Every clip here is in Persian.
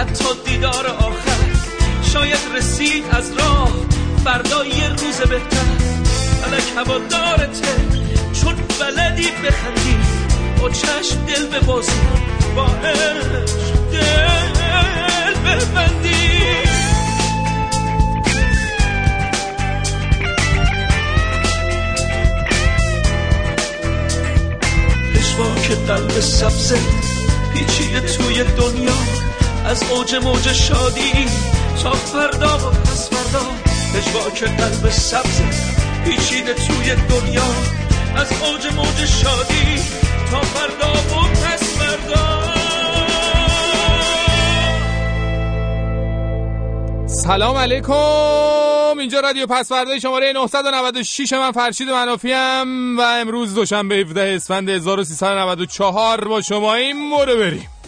حتی دیدار آخر شاید رسید از راه فردا یه روز بهتر. فلک هوا دارته چون بلدی بخندی. با چشم دل ببازی با دل ببندی. که قلب سبزه پیچیده توی دنیا. از اوج موج شادی. تا فردا و پس فردا که قلب سبزه پیچیده توی دنیا. از اوج موج شادی تا فردا و پس فردا. سلام علیکم. اینجا رادیو پسوردهای شماره 996 من فرشید منافیم و امروز دوشنبه 17 اسفند 1394 با شما این بریم.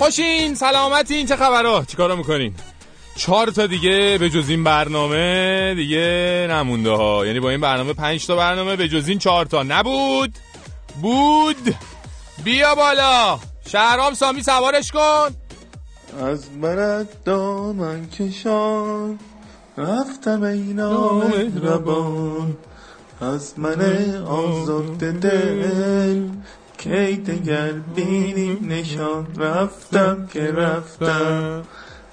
خوشین سلامتین چه خبرها؟ چیکارا می‌کنین؟ چهار تا دیگه به جز این برنامه دیگه نمونده ها. یعنی با این برنامه پنج تا برنامه به جز این چهار تا. نبود؟ بود. بیا بالا. شهرام سامی سوارش کن. از برد دامن کشان رفتم اینا ربان. از من آزاد دل کی دگر بینیم نشان؟ رفتم که رفتم.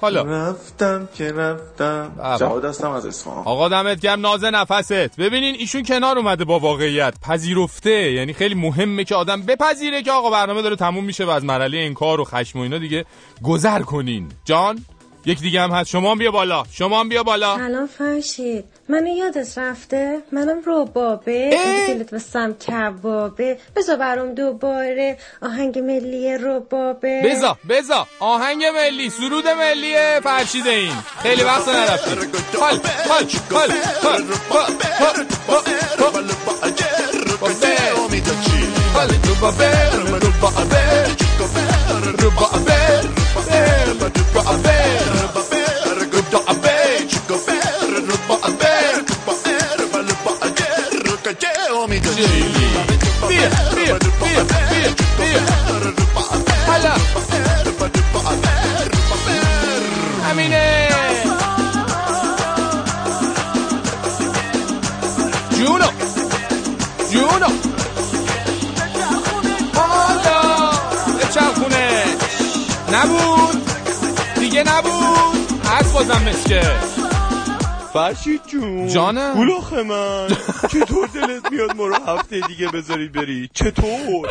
حالا. رفتم که رفتم. جواد هستم از اصفهان. آقا دمت گرم ناز نفست. ببینین ایشون کنار اومده با واقعیت. پذیرفته. یعنی خیلی مهمه که آدم بپذیره که آقا برنامه داره تموم میشه و از مرحله انکار و خشم و اینا دیگه گذر کنین. جان؟ یک دیگه هم هست. شما بیا بالا. شما بیا بالا. سلام فرشید. منو یادت رفته؟ منم ربابه. دلت بسم کبابه بزا برام دوباره. آهنگ ملی ربابه. بزا بزا آهنگ ملی سرود ملی فرشیده این. خیلی وقت نرفته حال حال حال حال بیا بیا بیا بیا بیا بازم مسکه فرشید جون. جانم. گلاخ من. چطور دلت میاد ما رو هفته دیگه بذاری بری؟ چطور؟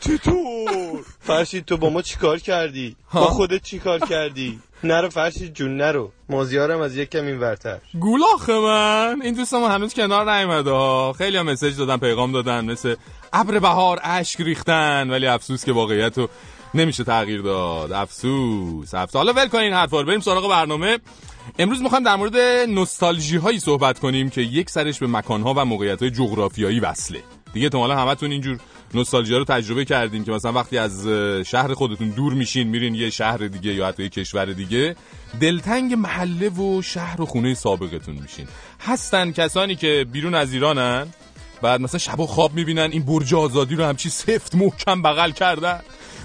چطور؟ فرشید تو با ما چیکار کردی؟ با خودت چیکار کردی؟ نرو فرشید جون نرو. مازیارم از یک کم این ورتر. گولاخ من. این دوست ما هنوز کنار نیومده ها. خیلی هم مسیج دادن پیغام دادن. مثل ابر بهار اشک ریختن. ولی افسوس که واقعیت رو نمیشه تغییر داد. افسوس افسوس. حالا ول کنین حرفا بریم سراغ برنامه. امروز می‌خوایم در مورد نوستالژی هایی صحبت کنیم که یک سرش به مکان ها و موقعیت های جغرافیایی وصله. دیگه حالا همتون اینجور نوستالژی رو تجربه کردین که مثلا وقتی از شهر خودتون دور میشین میرین یه شهر دیگه یا حتی یه کشور دیگه دلتنگ محله و شهر و خونه سابقتون میشین. هستن کسانی که بیرون از ایرانن بعد مثلا شب خواب می‌بینن این برج آزادی رو همچی سفت محکم بغل کردن.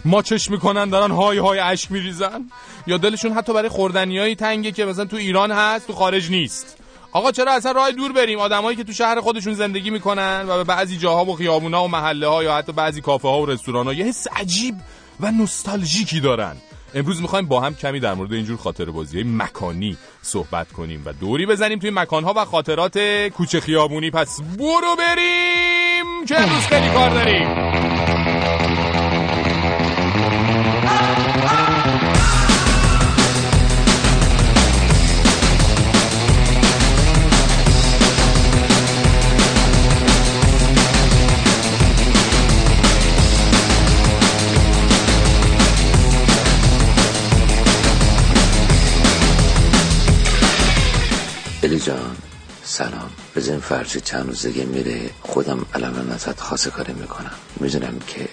ماچش می‌کنن دارن های های اشک میریزن. یا دلشون حتی برای خوردنیایی تنگه که مثلا تو ایران هست تو خارج نیست. آقا چرا اصلا راه دور بریم؟ آدمایی که تو شهر خودشون زندگی می‌کنن و به بعضی جاها و خیابونا و محله ها یا حتی بعضی کافه ها و رستوران ها یه حس عجیب و نوستالژیکی دارن. امروز می‌خوایم با هم کمی در مورد اینجور خاطر بازی مکانی صحبت کنیم و دوری بزنیم توی مکانها و خاطرات کوچه خیابونی. پس برو بریم که امروز خیلی کار داریم. جان سلام. بزن فرشی چند روز دیگه میره خودم علم ازت خاصه کاری می‌کنم. می‌دونم که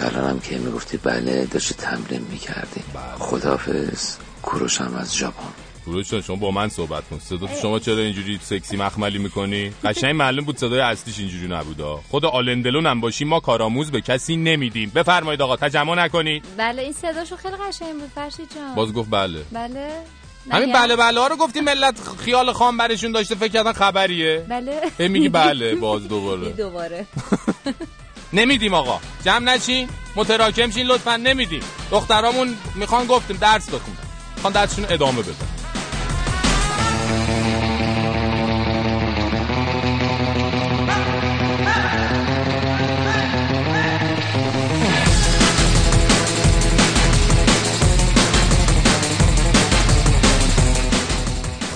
الانم که می‌گفتی بله داشتی تمرین می‌کردی. خدافز کوروشم از ژاپن. کوروش شما با من صحبت کن. صدا شما چرا اینجوری سکسی مخملی می‌کنی؟ قشنگ معلوم بود صدای اصلیش اینجوری نبودا خود آلندلون هم باشی ما کارآموز به کسی نمیدیم. بفرمایید آقا تجمع نکنید. بله این صداشو خیلی قشنگ بود فرشید جان. باز گفت بله. بله. همین نگم؟ بله بله ها رو گفتی ملت خیال خام برشون داشته فکر کردن خبریه. بله. میگی بله باز دوباره. دوباره. نمیدیم آقا. جمع نشین متراکم شین لطفا نمیدیم. دخترامون می‌خوان گفتیم درس بخونن. می‌خوان درسشون ادامه بدن.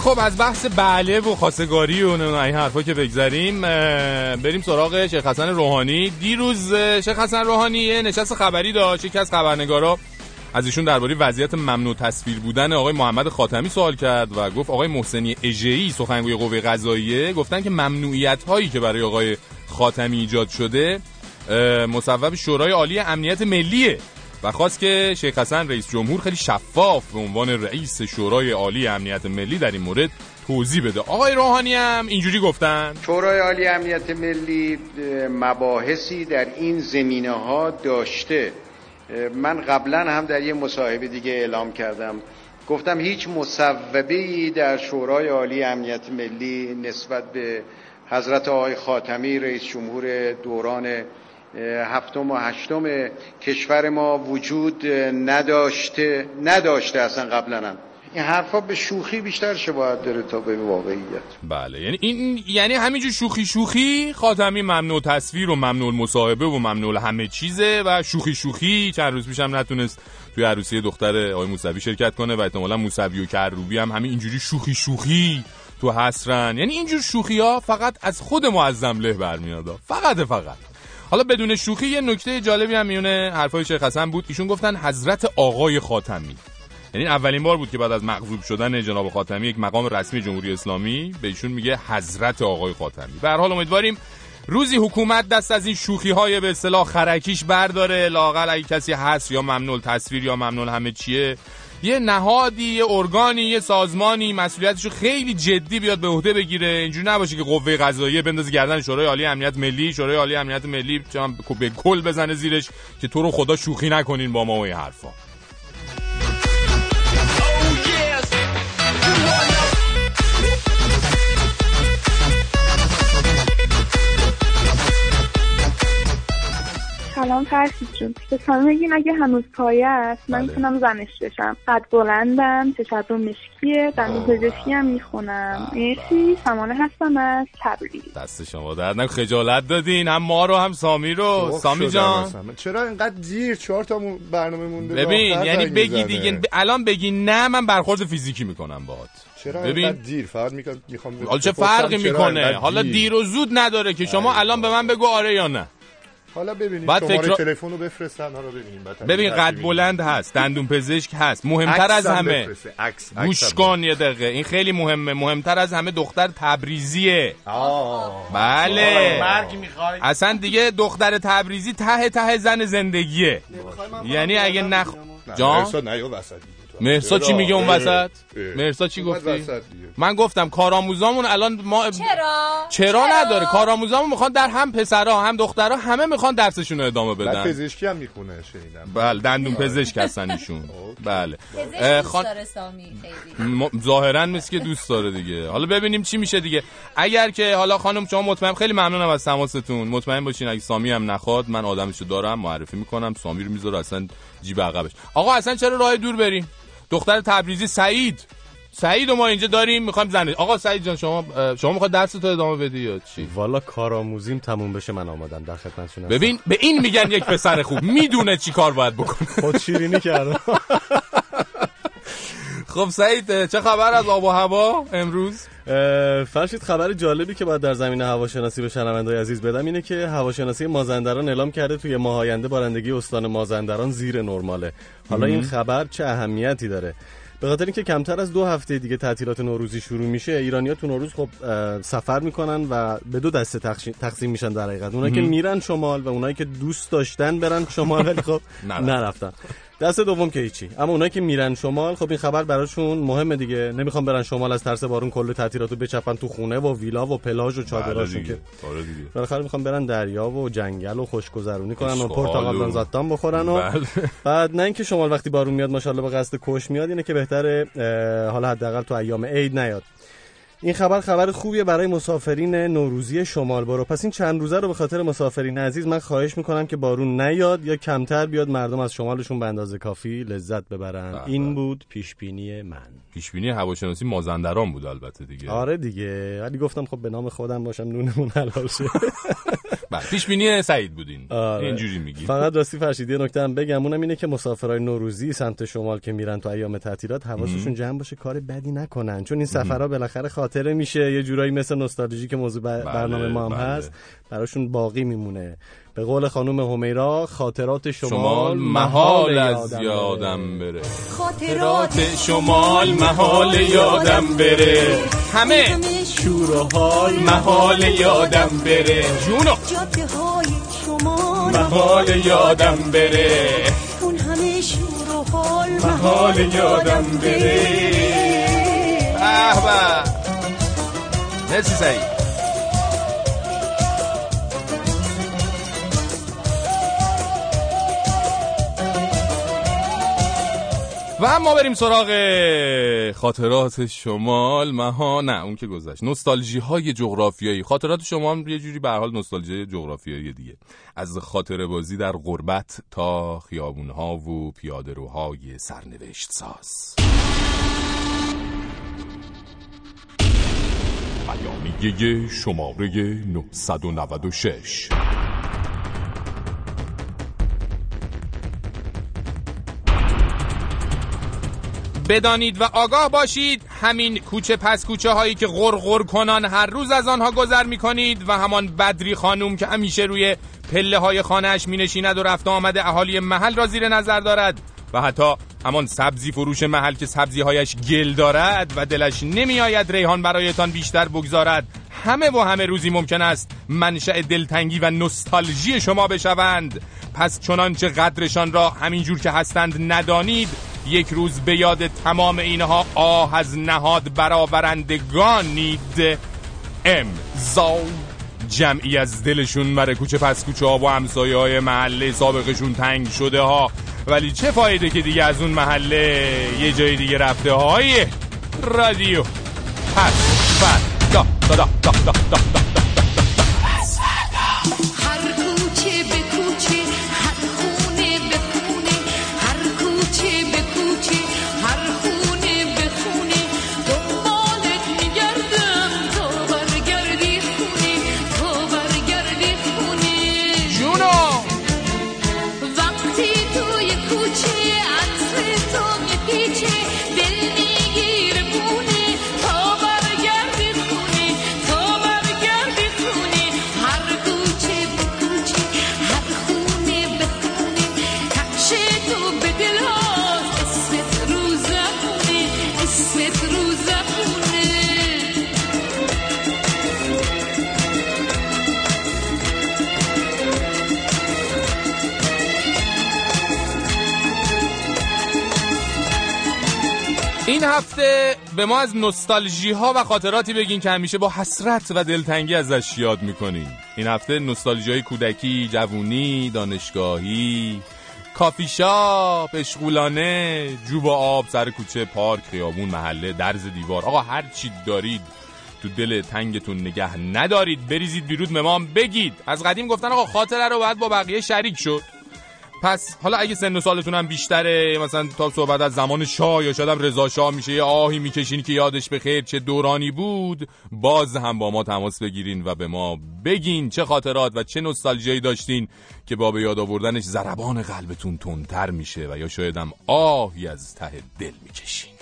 خب از بحث بله و خواستگاری و این حرفا که بگذریم اه، بریم سراغ شیخ حسن روحانی. دیروز شیخ حسن روحانی نشست خبری داشت یکی از خبرنگارا از ایشون درباره وضعیت ممنوع تصویر بودن آقای محمد خاتمی سوال کرد و گفت آقای محسنی اژه‌ای سخنگوی قوه قضاییه گفتن که ممنوعیت هایی که برای آقای خاتمی ایجاد شده مصوب شورای عالی امنیت ملیه. و خواست که شیخ حسن رئیس جمهور خیلی شفاف به عنوان رئیس شورای عالی امنیت ملی در این مورد توضیح بده. آقای روحانی هم اینجوری گفتن. شورای عالی امنیت ملی مباحثی در این زمینه ها داشته من قبلا هم در یه مصاحبه دیگه اعلام کردم. گفتم هیچ مصوبه در شورای عالی امنیت ملی نسبت به حضرت آقای خاتمی رئیس جمهور دوران هفتم و هشتم کشور ما وجود نداشته نداشته اصلا قبلا. هم این حرفا به شوخی بیشتر شباهت داره تا به واقعیت. بله یعنی این یعنی همینجور شوخی شوخی خاتمی ممنوع تصویر و ممنوع مصاحبه و ممنوع همه چیزه و شوخی شوخی. چند روز پیشم نتونست توی عروسی دختر آقای موسوی شرکت کنه و احتمالا موسوی و کروبی هم همین اینجوری شوخی شوخی تو حسرن. یعنی اینجور شوخی ها فقط از خود معظم له برمیاد فقط فقط. حالا بدون شوخی یه نکته جالبی هم میونه. حرفای شیخ حسن بود. ایشون گفتن حضرت آقای خاتمی. یعنی اولین بار بود که بعد از مغضوب شدن جناب خاتمی یک مقام رسمی جمهوری اسلامی به ایشون میگه حضرت آقای خاتمی. به هر حال امیدواریم روزی حکومت دست از این شوخی های به اصطلاح خرکیش برداره. لاقل اگه کسی هست یا ممنوع تصویر یا ممنوع همه چیه یه نهادی یه ارگانی یه سازمانی مسئولیتشو خیلی جدی بیاد به عهده بگیره. اینجوری نباشه که قوه قضاییه بندازه گردن شورای عالی امنیت ملی شورای عالی امنیت ملی چم به کل بزنه زیرش که تو رو خدا شوخی نکنین با ما و این حرفا. سلام فرشید جون. به سلام بگیم اگه هنوز پایه است؟ من بله. می‌تونم زنش بشم. قد بلندم چشم مشکیه دندون پزشکی هم می‌خونم. مرسی. سمانه هستم از تبریز دست شما درد نکنه. خجالت دادین. هم ما رو هم سامی رو. سامی جان. چرا اینقدر دیر چهار تا برنامه مونده؟ ببین یعنی بگی. دیگه ب- الان بگی نه من برخورد فیزیکی می‌کنم باهات. چرا ببین. دیر؟ فقط میگم می‌خوام حالا چه فرقی می‌کنه؟ حالا دیر؟ و زود نداره که شما الان به من بگو آره یا نه. حالا ببینیم بعد شماره فکر- تلفن رو بفرستن حالا ببینیم. بعد ببین قد. بلند هست دندون پزشک هست مهمتر از همه. عکس گوش کن یه دقیقه این خیلی مهمه مهمتر از همه دختر تبریزیه. آه. بله. مرگ می‌خوای؟ اصلا دیگه دختر تبریزی ته ته زن زندگیه. یعنی اگه نخ نه، جان؟ مرسا چی؟ میگه اون وسط. مرسا چی گفتی. من گفتم کارآموزامون الان ما چرا؟ چرا نداره؟ کارآموزامون می‌خوان در هم پسرها هم دخترها همه می‌خوان درسشون رو ادامه بدن. پزشکی هم می‌خونه شنیدم. بله دندون پزشک هستن ایشون. بله. پزشک اه، دوست خان... داره سامی خیلی. م... ظاهرا مثل که دوست داره دیگه. حالا ببینیم چی میشه دیگه. اگر که حالا خانم شما مطمئن خیلی ممنونم از تماستون. مطمئن باشین اگه سامی هم نخواد من آدمشو دارم معرفی می‌کنم. سامی رو می‌ذاره اصلا جیب عقبش. آقا اصلا چرا راه دور بریم؟ دختر تبریزی سعید. سعید و ما اینجا داریم می‌خوایم زنه آقا سعید جان شما شما می‌خواد درس تو ادامه بدی یا چی؟ والا کارآموزیم تموم بشه من آمادم. در خدمتتون. ببین به این میگن یک پسر خوب. می‌دونه چی کار باید بکنه. خود شیرینی کردم. خب سعید چه خبر از آب و هوا امروز؟ فرشید خبر جالبی که باید در زمینه هواشناسی به شنوندای عزیز بدم اینه که هواشناسی مازندران اعلام کرده توی ماه آینده بارندگی استان مازندران زیر نرماله. حالا این خبر چه اهمیتی داره؟ به خاطر اینکه کمتر از دو هفته دیگه تعطیلات نوروزی شروع میشه ایرانیا تو نوروز خب سفر می‌کنن و به دو دسته تقسیم میشن در حقیقت. اونایی که. میرن شمال و اونایی که دوست داشتن برن شمال ولی خب نرفتن. دست دوم که هیچی اما اونایی که میرن شمال خب این خبر براشون مهمه دیگه نمی‌خوام برن شمال از ترس بارون کل تعطیلاتو بچپن تو خونه و ویلا و پلاژ و بله چادراشون دیگه. که آره. بالاخره می‌خوام برن دریا و جنگل و خوشگذرونی کنن و پرتقال بنزاتان بخورن و بله. بعد نه اینکه شمال وقتی بارون میاد ماشاءالله به قصد کش میاد اینه که بهتره حالا حداقل تو ایام عید نیاد این خبر خبر خوبیه برای مسافرین نوروزی شمال. برو. پس این چند روزه رو به خاطر مسافرین عزیز من خواهش می‌کنم که بارون نیاد یا کمتر بیاد مردم از شمالشون به اندازه کافی لذت ببرن. بله. این بود پیش بینی من. پیش بینی هواشناسی مازندران بود البته دیگه. آره دیگه. ولی گفتم خب به نام خودم باشم نونمون حلال شه. بله. پیش بینی سعید بودین. آره. اینجوری میگی. فقط راستی فرشید یه نکته هم بگم. اونم اینه که مسافرای نوروزی سمت شمال که میرن تو ایام تعطیلات حواسشون جمع باشه کار بدی نکنن. چون این سفرها بالاخره خاطره میشه. یه جورایی مثل نوستالژی که موضوع بر- برنامه ما هم بله. هست براشون باقی میمونه. به قول خانم همیرا خاطرات شمال, شمال محال از یادم بره. خاطرات شمال محال یادم بره. همه. شور و حال محال یادم بره. جونو. جاده های شمال محال یادم بره. اون همه شور و حال محال یادم بره. به به. مرسی سعید. و اما بریم سراغ خاطرات شمال. مها نه اون که گذشت. نوستالژی های جغرافیایی. خاطرات شما هم یه جوری به حال نوستالژی جغرافیایی دیگه. از خاطره بازی در غربت تا خیابون ها و پیاده روهای سرنوشت ساز. بیانیه شماره 996 بدانید و آگاه باشید. همین کوچه پس کوچه هایی که غرغر کنان هر روز از آنها گذر می کنید و همان بدری خانوم که همیشه روی پله های خانهش می نشیند و رفت آمده اهالی محل را زیر نظر دارد و حتی همان سبزی فروش محل که سبزی هایش گل دارد و دلش نمی آید ریحان برایتان بیشتر بگذارد. همه و همه روزی ممکن است منشأ دلتنگی و نوستالژی شما بشوند. پس چنانچه قدرشان را همینجور که هستند ندانید یک روز به یاد تمام اینها آه از نهاد برآورندگانید امضا جمعی از دلشون مره کوچه پس کوچه ها و همسایه های محله سابقشون تنگ شده ها. ولی چه فایده که دیگه از اون محله یه جای دیگه رفته های؟ رادیو. پس فردا دا دا دا دا دا دا. این هفته به ما از نوستالژی ها و خاطراتی بگین که همیشه با حسرت و دلتنگی ازش یاد می‌کنین این هفته نوستالژی های کودکی، جوونی، دانشگاهی کافی شاپ، اشغولانه، جوب آب، سر کوچه، پارک، خیابون، محله، درز دیوار. آقا هر چی دارید تو دل تنگتون نگه ندارید بریزید بیرون به ما بگید. از قدیم گفتن آقا خاطره رو باید با بقیه شریک شد. پس حالا اگه سن و سالتون هم بیشتره مثلا تا صحبت از زمان شاه یا شاید هم رضا شاه میشه یه آهی می‌کشین که یادش به خیر چه دورانی بود باز هم با ما تماس بگیرین و به ما بگین چه خاطرات و چه نوستالژیایی داشتین که با به یاد آوردنش ضربان قلبتون تندتر میشه و یا شاید آهی از ته دل می‌کشین.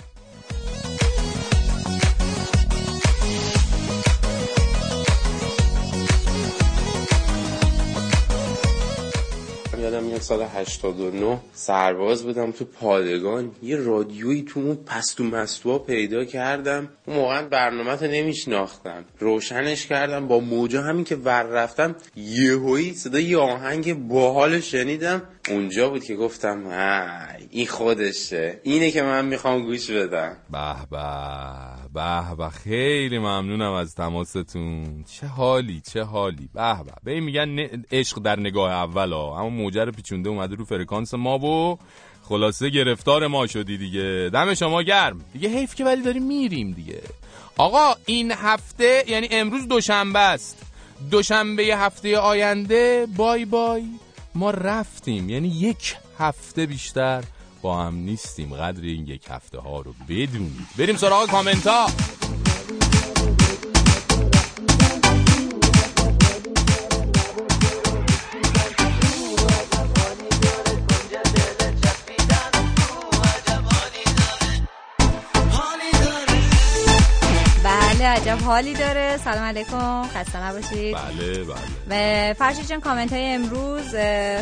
یادم میاد سال 89 سرباز بودم تو پادگان. یه رادیویی تو اون پستو مستوها پیدا کردم. اون موقع برنامه رو نمیشناختم. روشنش کردم. با موجا همین که ور رفتم یهویی صدا یه آهنگ باحال شنیدم. اونجا بود که گفتم این خودشه. اینه که من می‌خوام گوش بدم. به به به به. خیلی ممنونم از تماستون. چه حالی چه حالی. به به. به میگن عشق در نگاه اول ها اما موجه رو پیچونده اومده رو فرکانس ما و خلاصه گرفتار ما شدی دیگه. دم شما گرم. دیگه حیف که ولی داریم میریم دیگه. آقا این هفته یعنی امروز دوشنبه است. دوشنبه هفته آینده بای بای ما رفتیم. یعنی یک هفته بیشتر با هم نیستیم. قدر این یک هفته ها رو بدونید. بریم سراغ کامنت ها عجب حالی داره. سلام علیکم. خسته نباشید. بله بله. و فرشید جان کامنت های امروز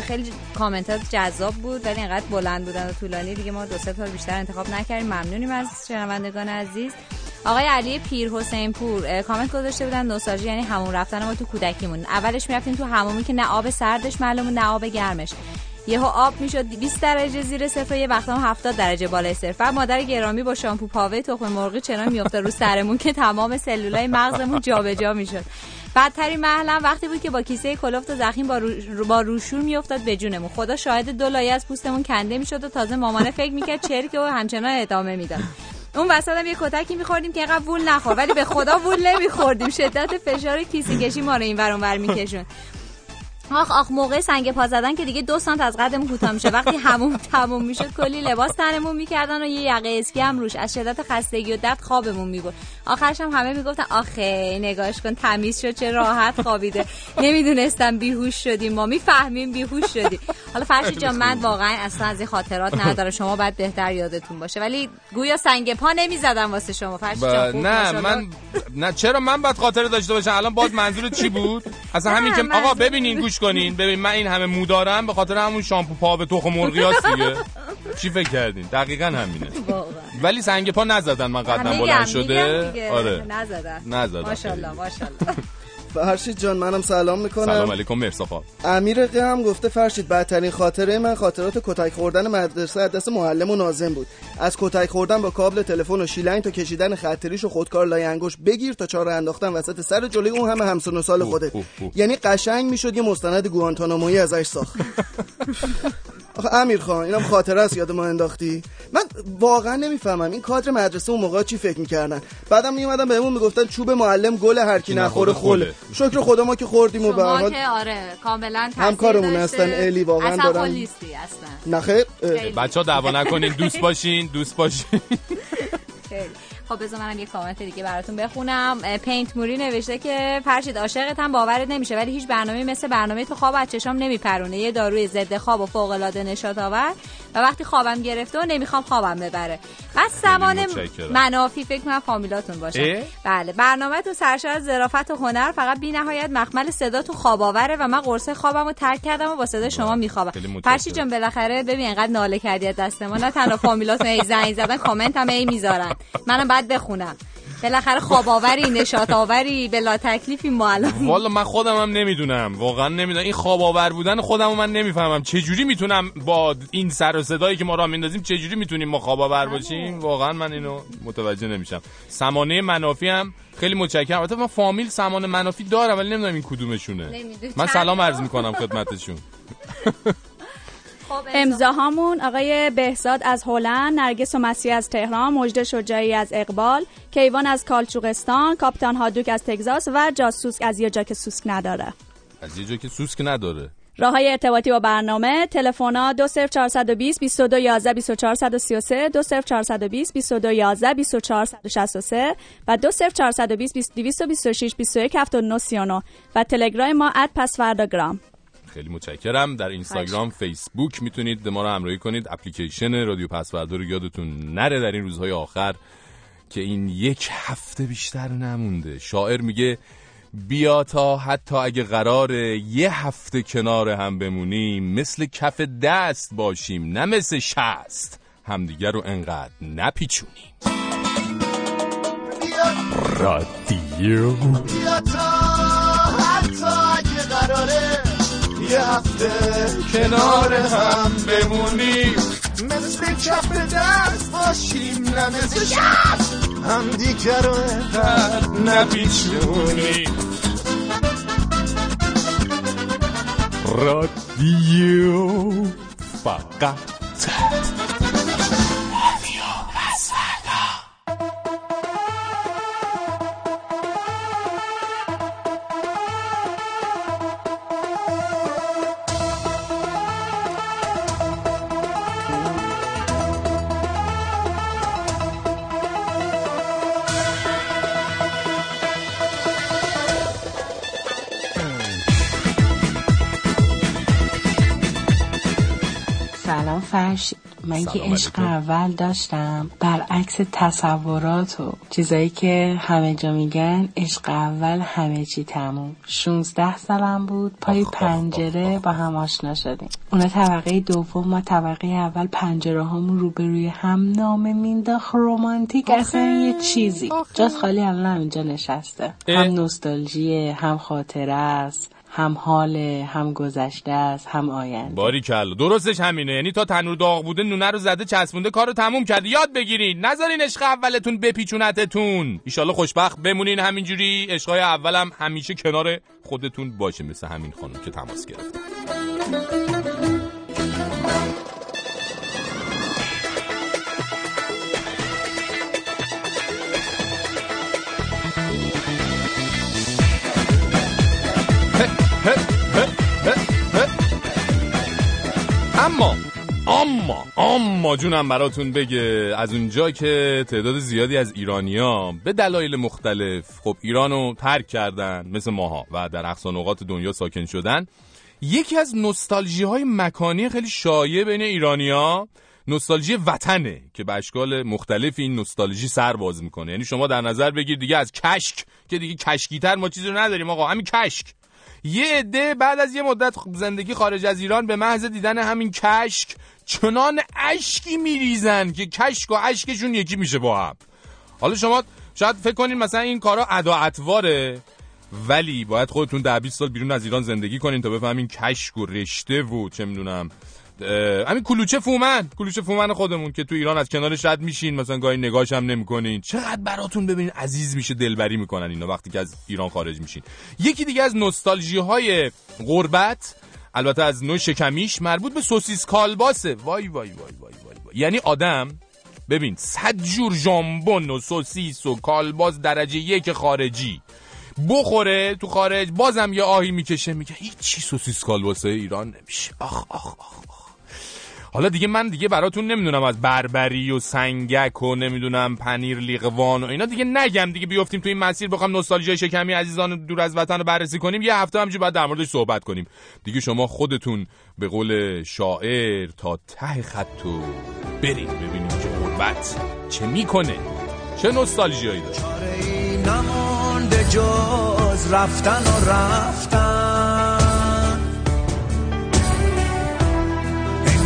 خیلی کامنت ها جذاب بود ولی اینقدر بلند بودن و طولانی. دیگه ما دو سه تا بیشتر انتخاب نکردیم. ممنونیم از شنوندگان عزیز. آقای علی پیر حسین پور کامنت گذاشته بودن نوستالژی یعنی همون رفتن ما تو کودکیمون. اولش می‌رفتیم تو همومی که نه آب سردش معلومه نه آب گرمش. یهو آب می‌شد. 20 درجه زیر صفر. یه وقتا هم 70 درجه بالای صفر. مادر گرامی با شامپو پاوه تخم مرغی چنان میافته رو سرمون که تمام سلولای مغزمون جابجا می‌شد. بدترین مرحله وقتی بود که با کیسه کلفت و زخیم با, رو... با روشور میافتاد به جونمون. خدا شاهد دو از پوستمون کنده می‌شد و تازه مامانه فکر می‌کرد چرکه و همچنان ادامه می‌داد. اون وسط هم یه کتکی میخوردیم که اینقدر وول نخور. ولی به خدا وول نمیخوردیم. شدت فشار کیسه کشی ما رو این ور میکشون آخ آخ موقع سنگ پا زدن که دیگه دو سانت از قدمون کوتاه میشه. وقتی همون تموم می‌شد کلی لباس تنمون می‌کردن و یه یقه اسکی هم روش از شدت خستگی و درد خوابمون می‌برد. آخرش هم همه می‌گفتن آخه نگاش کن تمیز شد چه راحت خوابیده. نمی‌دونستم بیهوش شدیم ما می‌فهمیم بیهوش شدیم. حالا فرشی جان من واقعا اصلا از این خاطرات نداره شما باید بهتر یادتون باشه. ولی گویا سنگ پا نمی‌زدم واسه شما. فرشی. جان نه. من نه چرا من باید خاطره داشته باشم؟ الان باز منظورت چی بود؟ اصلا همین که آقا ببینین گوش کنین. ببین من این همه مو دارم به خاطر همون شامپو پا به تخم مرغیاست دیگه. چی فکر کردین؟ دقیقا همینه. ولی سنگ پا نزدن من قدم بلند شده. آره. نزدن. نزدن. ماشاءالله ماشاءالله. فرشید جان منم سلام می‌کنم. سلام علیکم مرسافا امیر هم گفته فرشید بدترین خاطره من خاطرات کتک خوردن مدرسه از دست معلم و نازم بود. از کتک خوردن با کابل تلفن و شیلنگ تا کشیدن خطریش و خودکار لای انگوش بگیر تا چهار انداختن وسط سر جلوی اون همه همسن و سال خودت. اوه، اوه. یعنی قشنگ می‌شد یه مستند گوانتانامویی ازش ساخت. آخه امیر خان اینم خاطره است یاد ما انداختی. من واقعا نمی‌فهمم این کادر مدرسه اون موقع چی فکر می‌کردن. بعدم میومدن بهمون می‌گفتن چوب معلم گل هر کی نخوره خله. شکر خدا ما که خوردیم و به حال آره کاملا همکارمون. هستن، الی، واقعا اصلا دارن- اصلا. نخیر ها دعوا نکنین دوست باشین دوست باشین. خیلی. خب بذار منم یه کامنت دیگه براتون بخونم. پینت موری نوشته که فرشید عاشقت هم باورت نمیشه ولی هیچ برنامه مثل برنامه تو خواب از چشام نمیپرونه. یه داروی ضد خواب و فوق العاده نشاط آور. و وقتی خوابم گرفته و نمی‌خوام خوابم ببره بس زمان. منافی فکر کنم فامیلاتون باشه؟ بله برنامه تو سرشار از ظرافت و هنر فقط بی نهایت مخمل صدا تو خواب آوره و من قرصه خوابم رو ترک کردم و با صدا شما میخوابم خیلی متشکرم. فرشید جان بالاخره ببین انقدر ناله کردی از دست ما نه تنها فامیلاتون هی زنگ زدن کامنت هم هی می‌ذارن منم بعد بخونم بالاخره خواب آوری نشاط آوری بلا تکلیفی ما الان. والا من خودم هم نمی‌دونم. واقعا نمی‌دونم. این خواب آور بودن خودم من نمی‌فهمم. چه جوری می‌تونم با این سر و صدایی که ما را میندازیم چه جوری می‌تونیم ما خواب آور باشیم؟ واقعا من اینو متوجه نمیشم. سمانه منافی هم خیلی متشکرم. البته من فامیل سمانه منافی دارم ولی نمی‌دونم این کدومشونه. من سلام عرض می‌کنم خدمتشون. امضاهامون آقای بهزاد از هلند نرگس و مسیح از تهران مجد شجاعی از اقبال کیوان از کالچوقستان کاپیتان هادوک از تگزاس و جاسوس از یه جا که سوسک نداره از یه جا که سوسک نداره راه های ارتباطی با برنامه تلفن 20420 22 11 2433 20420 22 11 2463 و 20420 226 21 79 39 و تلگرام ما اد پسورداگرام خیلی متشکرم. در اینستاگرام فیسبوک می‌تونید ما رو همراهی کنید. اپلیکیشن رادیو پسوردا رو یادتون نره در این روزهای آخر که این یک هفته بیشتر نمونده. شاعر میگه بیا تا حتی اگه قراره یه هفته کنار هم بمونیم مثل کف دست باشیم نه مثل شست. همدیگر رو انقدر نپیچونیم. رادیو. بیا تا حتی اگه قراره. یه هفته کنار هم بمونیم مثل کف دست باشیم نه مثل شست هم دیگر رو نپیچونیم رادیو فقط. فرشید من که عشق. اول داشتم برعکس تصورات و چیزایی که همه جا میگن عشق اول همه چی تموم. 16 سالم بود پای پنجره با هم آشنا شدیم. اونا طبقه دوم ما طبقه اول پنجره هامون روبروی هم نامه مینداخت. رومانتیک اصلا یه چیزی. جاز خالی الان اینجا نشسته. اه. هم نوستالژیه هم خاطره است. هم حاله هم گذشته است هم آینده. باری کلا درستش همینه. یعنی تا تنور داغ بوده نونه رو زده چسبونده کارو تموم کرده. یاد بگیرین. نذارین عشق اولتون بپیچونتتون. ایشالله خوشبخت. بمونین همینجوری. عشقای اولم همیشه کنار خودتون باشه. مثل همین خانم که تماس گرفت. اما اما اما جونم براتون بگه از اونجا که تعداد زیادی از ایرانیا به دلایل مختلف خب ایرانو ترک کردن مثل ماها و در اقصا نقاط دنیا ساکن شدن یکی از نوستالژی های مکانی خیلی شایع بین ایرانیا نوستالژی وطنه که به اشکال مختلفی این نوستالژی سر باز می‌کنه. یعنی شما در نظر بگیر دیگه از کشک که دیگه کشکیتر ما چیزی رو نداریم آقا همین کشک. یه عده بعد از یه مدت زندگی خارج از ایران به محض دیدن همین کشک چنان اشکی میریزن که کشک و اشکشون یکی میشه با هم. حالا شما شاید فکر کنین مثلا این کارا ادا ولی باید خودتون ده 20 سال بیرون از ایران زندگی کنین تا بفهمین کشک و رشته و چه می‌دونم همین کلوچه فومن. کلوچه فومن خودمون که تو ایران از کنارش رد میشین. مثلا گاهی نگاش هم نمی‌کنین. چقدر براتون ببینین عزیز میشه دلبری می‌کنن اینا وقتی که از ایران خارج میشین. یکی دیگه از نوستالژی های غربت البته از نوع شکمیش مربوط به سوسیس کالباسه. وای وای وای وای وای, وای. یعنی آدم ببین صد جور ژامبون و سوسیس و کالباس درجه یک خارجی. بخوره تو خارج بازم یه آهی می‌کشه میگه هیچی سوسیس کالباسه ایران نمیشه. آخ آخ آخ. حالا دیگه من دیگه براتون نمی‌دونم از بربری و سنگک و نمی‌دونم پنیر لیقوان و اینا دیگه نگم. دیگه بیفتیم تو این مسیر بخوام نوستالژی شکمی عزیزان دور از وطن رو بررسی کنیم. یه هفته همجوری باید در موردش صحبت کنیم. دیگه شما خودتون به قول شاعر تا ته خطو بریم ببینیم که غربت چه می‌کنه. چه نوستالژیایی داره رفتن و رفتن.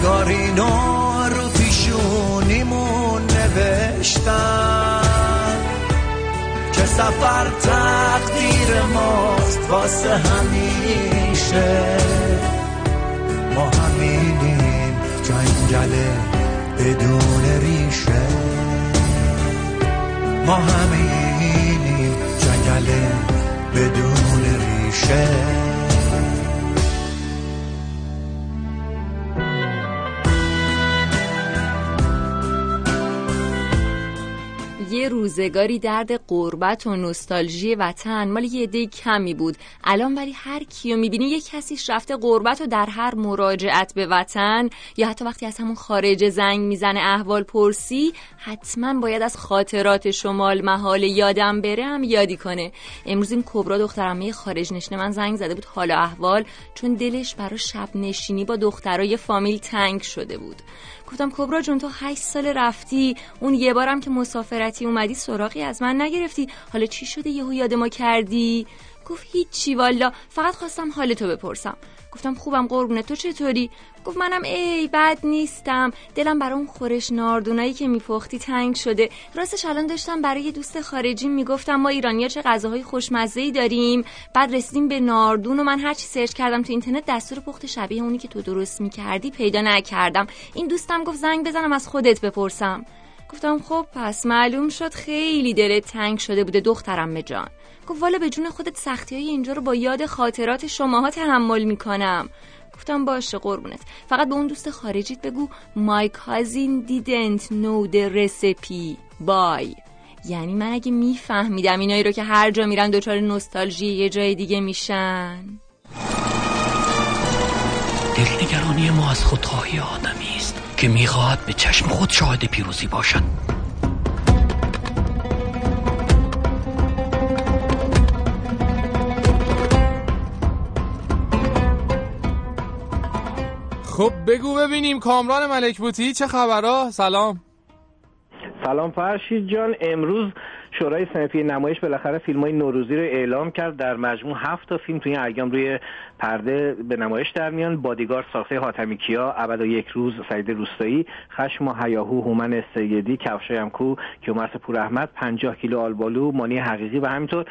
انگار اینو رو پیشونیمون نوشتن. که سفر تقدیر ماست واسه همیشه. ما همینیم جنگل بدون ریشه. ما همینیم جنگل بدون ریشه. یه روزگاری درد قربت و نوستالژی وطن مال یه عده کمی بود. الان ولی هر کیو می‌بینی یه کسیش رفته قربت و در هر مراجعت به وطن یا حتی وقتی از همون خارج زنگ می‌زنه احوال پرسی حتما باید از خاطرات شمال محال یادم بره هم یادی کنه. امروز این کبرا دخترمه خارج نشینه من زنگ زده بود حال و احوال چون دلش برا شب نشینی با دخترای فامیل تنگ شده بود. گفتم کبرا جون تو هشت سال رفتی اون یه بارم که مسافرتی اومدی سراغی از من نگرفتی. حالا چی شده یهو یاد ما کردی؟ گفت هیچی والا. فقط خواستم حالتو بپرسم. گفتم خوبم قربونه. تو چطوری؟ گفت منم ای بد نیستم. دلم برای اون خورش ناردونایی که میپختی تنگ شده. راستش الان داشتم برای دوست خارجی می‌گفتم ما ایرانیا چه غذاهای خوشمزه ای داریم؟ بعد رسیدیم به ناردون و من هرچی سرچ کردم تو اینترنت دستور پخت شبیه اونی که تو درست می‌کردی پیدا نکردم. این دوستم گفت زنگ بزنم از خودت بپرسم. گفتم خب پس معلوم شد خیلی دلت تنگ شده بوده دخترم به جان. گفت والا به جون خودت سختی های اینجا رو با یاد خاطرات شماها تحمل می‌کنم. گفتم باشه قربونت. فقط به اون دوست خارجیت بگو My cousin didn't know the recipe بای. یعنی من اگه میفهمیدم اینایی رو که هر جا میرن دچار نوستالژی یه جای دیگه میشن. دلنگرانی ما از خودخواهی آدمی است که می‌خواهد به چشم خود شاهد پیروزی باشد. خب بگو ببینیم کامران ملک بوتی چه خبرها؟ سلام. سلام فرشید جان. امروز شورای صنفی نمایش بالاخره فیلم های نوروزی رو اعلام کرد. در مجموع هفت تا فیلم توی این ایام روی پرده به نمایش در میان. بادیگارد ساخته حاتمی کیا ابد و یک روز سعید روستایی خشم و هیاهو هومن سیدی کفشای همکو کیومرس پور احمد 50 کیلو آلبالو مانی حقیقی و همینطور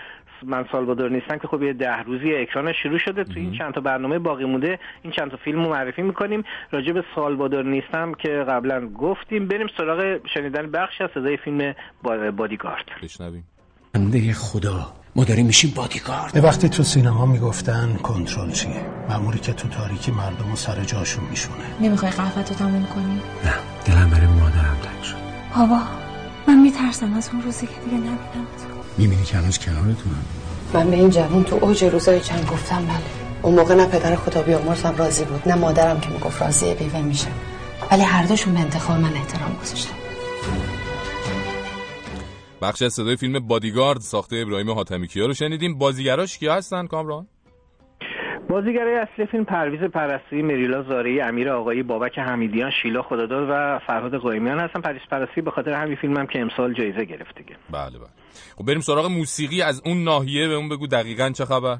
من سالوادور نیستم که خب یه ده روزی اکران شروع شده تو این چند تا برنامه باقی مونده. این چند تا فیلم رو معرفی می‌کنیم. راجع به سالوادور نیستم که قبلا گفتیم. بریم سراغ شنیدن بخشی از صدای فیلم با- بادیگارد. بشنویم. بنده خدا ما داریم میشیم بادیگارد. به وقتی تو سینما می‌گفتن کنترل چیه؟ مأموری که تو تاریکی مردم رو سر جاشون میشونه. نمی‌خوای قهوت رو تموم کنی؟ دلم برای مادرم تنگ شد. بابا من میترسم از اون روزی که دیگه نبینم می‌بینی که هنوز کنارتونم من به این جوون تو اوج روزای جنگ گفتم بله. اون موقع نه پدر خدا بیامرزم راضی بود نه مادرم که می‌گفت راضیه بیوه میشه. ولی هر دوشون به انتخاب من احترام گذاشتن بخش از صدای فیلم بادیگارد ساخته ابراهیم حاتمی. کیا رو شنیدیم؟ بازیگراش کیا هستن؟ کامران؟ بازیگرای اصلی فیلم پرویز پرستی مریلا زاری امیر آقایی بابک حمیدیان شیلا خداداد و فرهاد قایمیان هستن. پریز پرستی به خاطر همین فیلمم که امسال جایزه گرفته دیگه. بله بله. خب بریم سراغ موسیقی. از اون ناحیه به اون بگو دقیقا چه خبر؟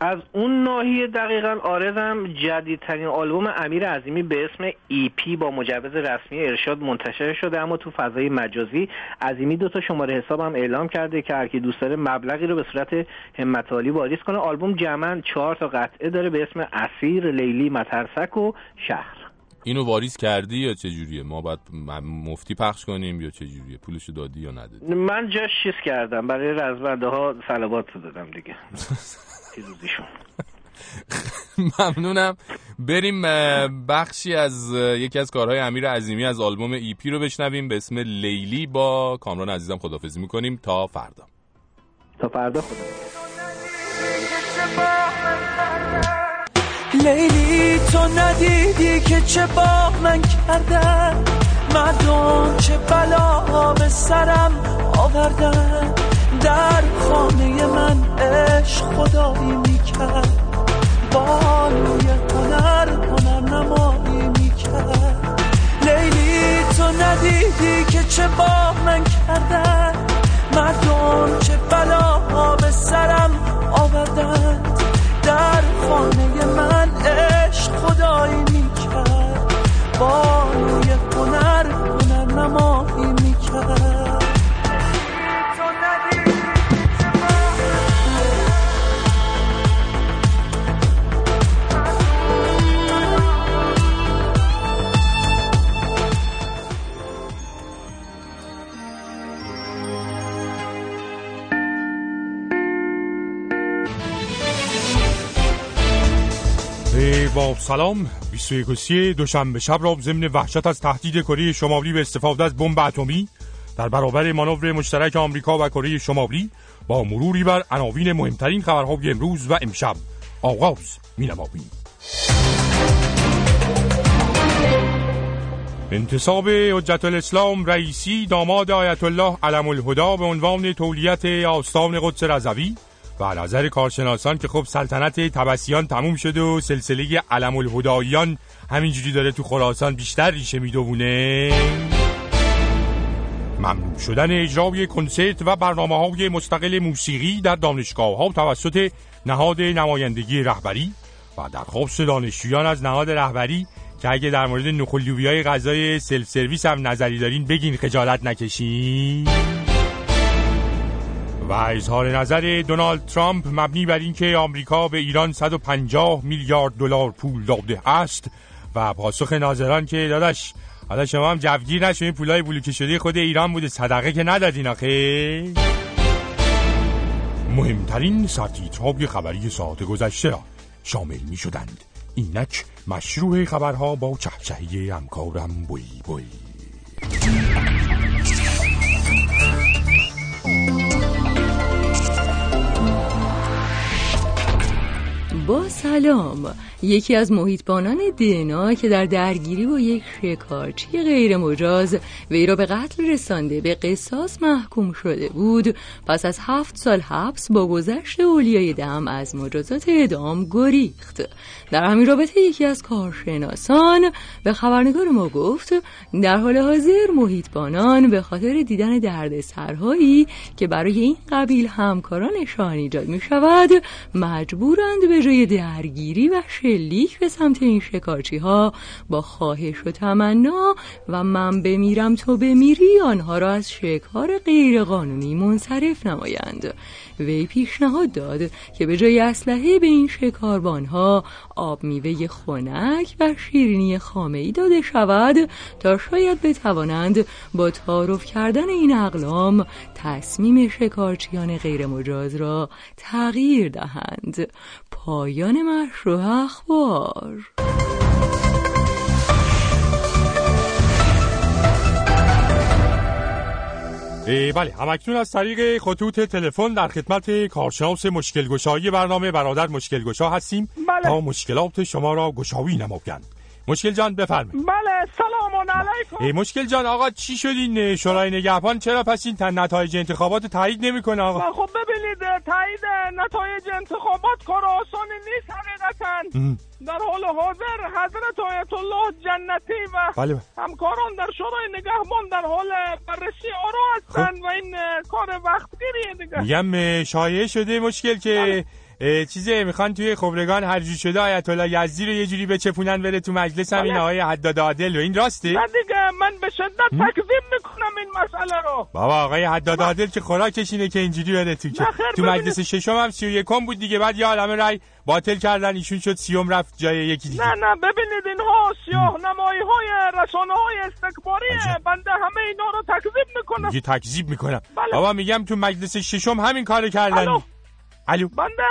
از اون ناحیه دقیقا آرزم جدیدترین آلبوم امیر عظیمی به اسم ایپی با مجوز رسمی ارشاد منتشر شده اما تو فضای مجازی عظیمی دو تا شماره حساب هم اعلام کرده که هر کی دوست داره مبلغی رو به صورت همت عالی واریز کنه. آلبوم جمعا چهار تا قطعه داره به اسم اسیر لیلی مترسک و شهر. اینو واریز کردی یا چه جوریه ما باید مفتی پخش کنیم یا چه جوریه پولشو دادی یا ندادی؟ من جاش چیز کردم برای رزمنده ها سلوات دادم دیگه. پیروزیشون ممنونم. بریم بخشی از یکی از کارهای امیر عظیمی از آلبوم ایپی رو بشنویم به اسم لیلی با کامران عزیزم خدافزی می‌کنیم. تا فردا. تا فردا خدا. لیلی تو ندیدی که چه با من کردن مردم چه بلا به سرم آوردن؟ در خانه من عشق خدایی می‌کرد. بالوی هنر هنر نمایی می‌کرد. لیلی تو ندیدی که چه با من کردن مردم چه بلا به سرم آوردند در خانه من عشق خدایی می‌کرد. بالوی هنر هنر نمایی با سلام. 21 سی دوشنبه شب را ضمن وحشت از تهدید کره شمالی به استفاده از بمب اتمی در برابر مانور مشترک آمریکا و کره شمالی با مروری بر عناوین مهمترین خبرهای امروز و امشب. آغاز می‌نماییم. انتصاب حجت الاسلام رئیسی داماد آیت الله علم الهدا به عنوان تولیت آستان قدس رضوی و نظر کارشناسان که خب سلطنت تبسیان تموم شده و سلسله علم الهداییان همینجوری داره تو خراسان بیشتر ریشه میدوونه ممنوع شدن اجرای کنسرت و برنامه های مستقل موسیقی در دانشگاه ها توسط نهاد نمایندگی رهبری و درخواست دانشجویان از نهاد رهبری که اگه در مورد نخلوبی های غذای سلف سرویس هم نظری دارین بگین خجالت نکشین. و اظهار نظر دونالد ترامپ مبنی بر اینکه آمریکا به ایران 150 میلیارد دلار پول داده است و پاسخ ناظران که داداش حالا شما هم جوگیر نشو این پولای بلوکه شده خود ایران بوده صدقه که ندادین آخه. مهمترین سرتیترهای خبری ساعت گذشته را شامل می شدند اینک مشروع خبرها با چهچهی همکارم بوی بوی. با سلام. یکی از محیطبانان دنا که در درگیری با یک شکارچی غیر مجاز وی را به قتل رسانده به قصاص محکوم شده بود پس از هفت سال حبس با گذشت اولیای دم از مجازات اعدام گریخت. در همین رابطه یکی از کارشناسان به خبرنگار ما گفت در حال حاضر محیطبانان به خاطر دیدن دردسرهایی که برای این قبیل همکارانشان ایجاد می شود مجبورند به جای درگیری و شلیک به سمت این شکارچی ها با خواهش و تمنا و من بمیرم تو بمیری آنها را از شکار غیرقانونی منصرف نمایند. وی پیشنهاد داد که به جای اسلحه به این شکاربان ها آب میوه خنک و شیرینی خامه ای داده شود تا شاید بتوانند با تعارف کردن این اقلام تصمیم شکارچیان غیر مجاز را تغییر دهند. پایان مشروع اخبار بله همکنون از طریق خطوط تلفن در خدمت کارشناس مشکلگشایی برنامه برادر مشکلگشا هستیم. بله. تا مشکلات شما را گشایی نمایند. مشکل جان بفرمایید. بله سلام علیکم. اه، مشکل جان آقا چی شدین؟ اه، شورای نگهبان چرا پس این تن نتایج انتخابات تایید نمی‌کنه آقا؟ خب ببینید تایید نتایج انتخابات کار آسانی نیست حقیقتا. در حال حاضر حضرت آیت الله جنتی و بله. همکاران در شورای نگهبان در حال بررسی آرا هستند و این کار وقتگیریه دیگه. میگم شایعه شده مشکل که اه، چیزه می‌خوان توی خبرگان هر جو شده آیت الله یزدی رو یه جوری بچپونن بره تو مجلس هم این بله. آقای حداد عادل و این راسته نه دیگه من به شدت تکذیب می‌کنم این مسئله رو. بابا آقای حداد عادل که خوراکش اینه که اینجوری بره تو که. تو. مجلس ششم هم سی و یکم بود دیگه. بعد یه عالمه رای باطل کردن. ایشون شد سیوم رفت جای یکی دیگه. نه نه ببینید اینها سیاه نمایی های رسانه های استکباریه بنده همه اینا رو تکذیب می‌کنم میگه تکذیب می‌کنم. بله. بابا میگم تو مجلس ششم همین کارو کردن الو. الو. بنده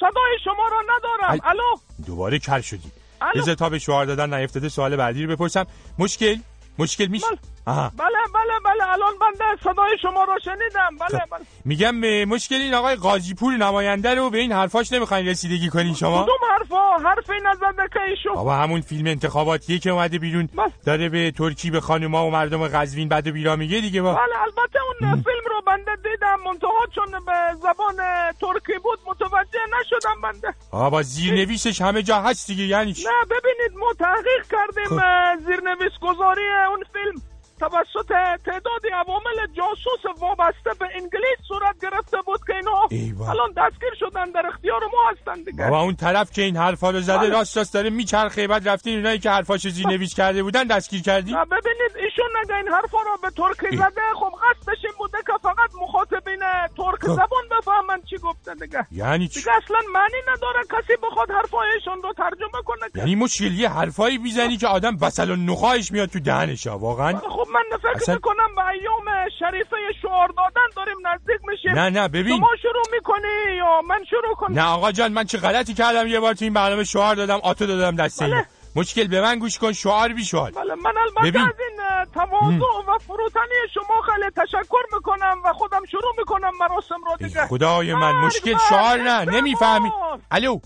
صدای شما رو ندارم. ال- الو؟ دوباره کر شدی. الو. بذار تا به شعار دادن نیفتاده سوال بعدی رو بپرسم. مشکل؟ مشکل میشه؟ آها. بله بله بله الان بنده صدای شما رو شنیدم. بله خب. بله. میگم مشکل این آقای قاضی پور نماینده رو به این حرفاش نمی‌خواین رسیدگی کنین شما؟ کدوم حرفا؟ حرفی نزده که ایشون بابا همون فیلم انتخاباتیه که اومده بیرون. داره به ترکی به خانوما و مردم قزوین بد و بیرا میگه دیگه با بله البته اون فیلم رو بنده دیدم. منتها چون به زبان ترکی بود متوجه نشدم بنده. بابا زیرنویسش همه جا هست دیگه یعنی؟ نه ببینید ما تحقیق کردیم خب. زیرنویس گذاری اون فیلم. توسط تعدادی عوامل جاسوس وابسته به انگلیس صورت گرفته بود که اینها ایوه. الان دستگیر شدن در اختیار ما هستن دیگه. بابا اون طرف که این حرفا رو زده بله. راست راست داره میچرخه. بعد رفتین اونایی که حرفاشو زیرنویس کرده بودن دستگیر کردی؟ ببینید ایشون اگه این حرفا رو به ترکی زده. خب قصدش این بوده که فقط مخاطبین ترک خب. زبان بفهمن چی گفته دیگه. یعنی چی؟ دیگه اصلا معنی نداره. کسی بخواد حرفای ایشون رو ترجمه کنه یعنی مشکل یه حرفایی می‌زنی که آدم وصل و نخواهش میاد تو دهنش واقعا؟ خب من فکر اصلا- می‌کنم به ایام شریفه شعار دادن داریم نزدیک میشیم نه، نه، ببین. شما شروع می‌کنی یا من شروع کنم نه آقا جان من چه غلطی کردم یه بار تو این برنامه شعار دادم آتو دادم دست بله. مشکل به من گوش کن شعار بی شعار بله من البته ببین. از این تواضع و فروتنی شما خیلی تشکر می‌کنم و خودم شروع می‌کنم مراسم رو دیگه خدای من مشکل شعار نه! نمی‌فهمی الو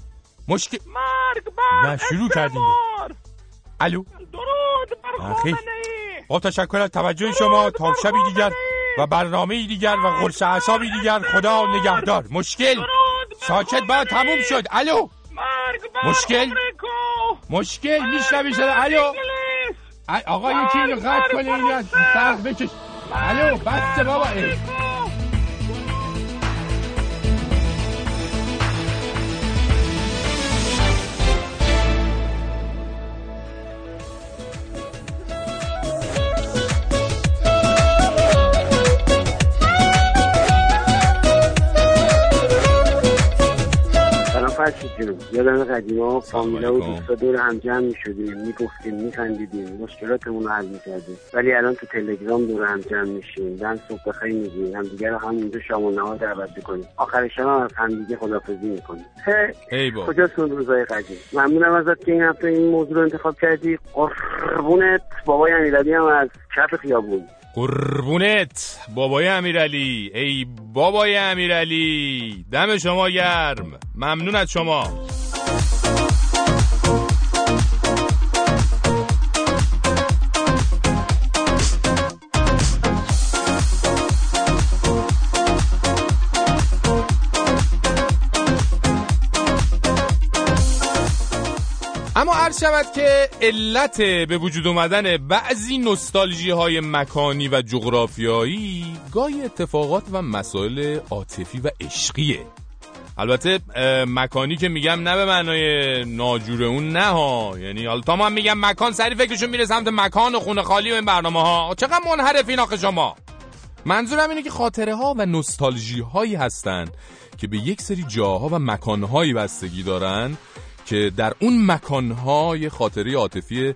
مشکل مرگ بر نه شروع کردیم! الو درود بر. خامنه ای با تشکر از توجه شما. تا شبی دیگر و برنامه دیگر و قرص اعصابی دیگر. خدا نگهدار. مشکل. ساکت با تموم شد. الو. مشکل. مشکل. میشنوی شده الو. آقا یکی اینو قطع کنه از سقف بکش. الو بسته بابا. ای. فرشید جون. یادم قدیما فامیلا و دوستا دور هم جمع می‌شدیم می‌گفتیم میخندیدیم مشکلاتمون رو حل می‌کردیم. ولی الان تو تلگرام دور هم جمع میشیم. دن صبح بخیر میگیم همدیگه رو همونجا شام و نهار دعوت می‌کنیم. آخر شب هم از همدیگه خدافزی می‌کنیم. کجاست اون روزای قدیم؟ ممنونم ازت که این هفته این موضوع رو انتخاب کردی. قربونت. بابای امیرعلی هم از کف خیابون. قربونت بابای امیرعلی. ای بابای امیرعلی دم شما گرم. ممنون از شما. عرض شود که علت به وجود اومدن بعضی نوستالژی های مکانی و جغرافیایی گاهی اتفاقات و مسائل عاطفی و عشقیه. البته مکانی که میگم نه به معنای ناجور اون نه ها. یعنی حالا تا من میگم مکان سری فکرشون میره سمت مکان و خونه خالی و این برنامه ها. چقدر منحرفین آخه شما. منظورم اینه که خاطره ها و نوستالژی هایی هستن که به یک سری جاها و مکان هایی بستگی دارن که در اون مکان های خاطره عاطفی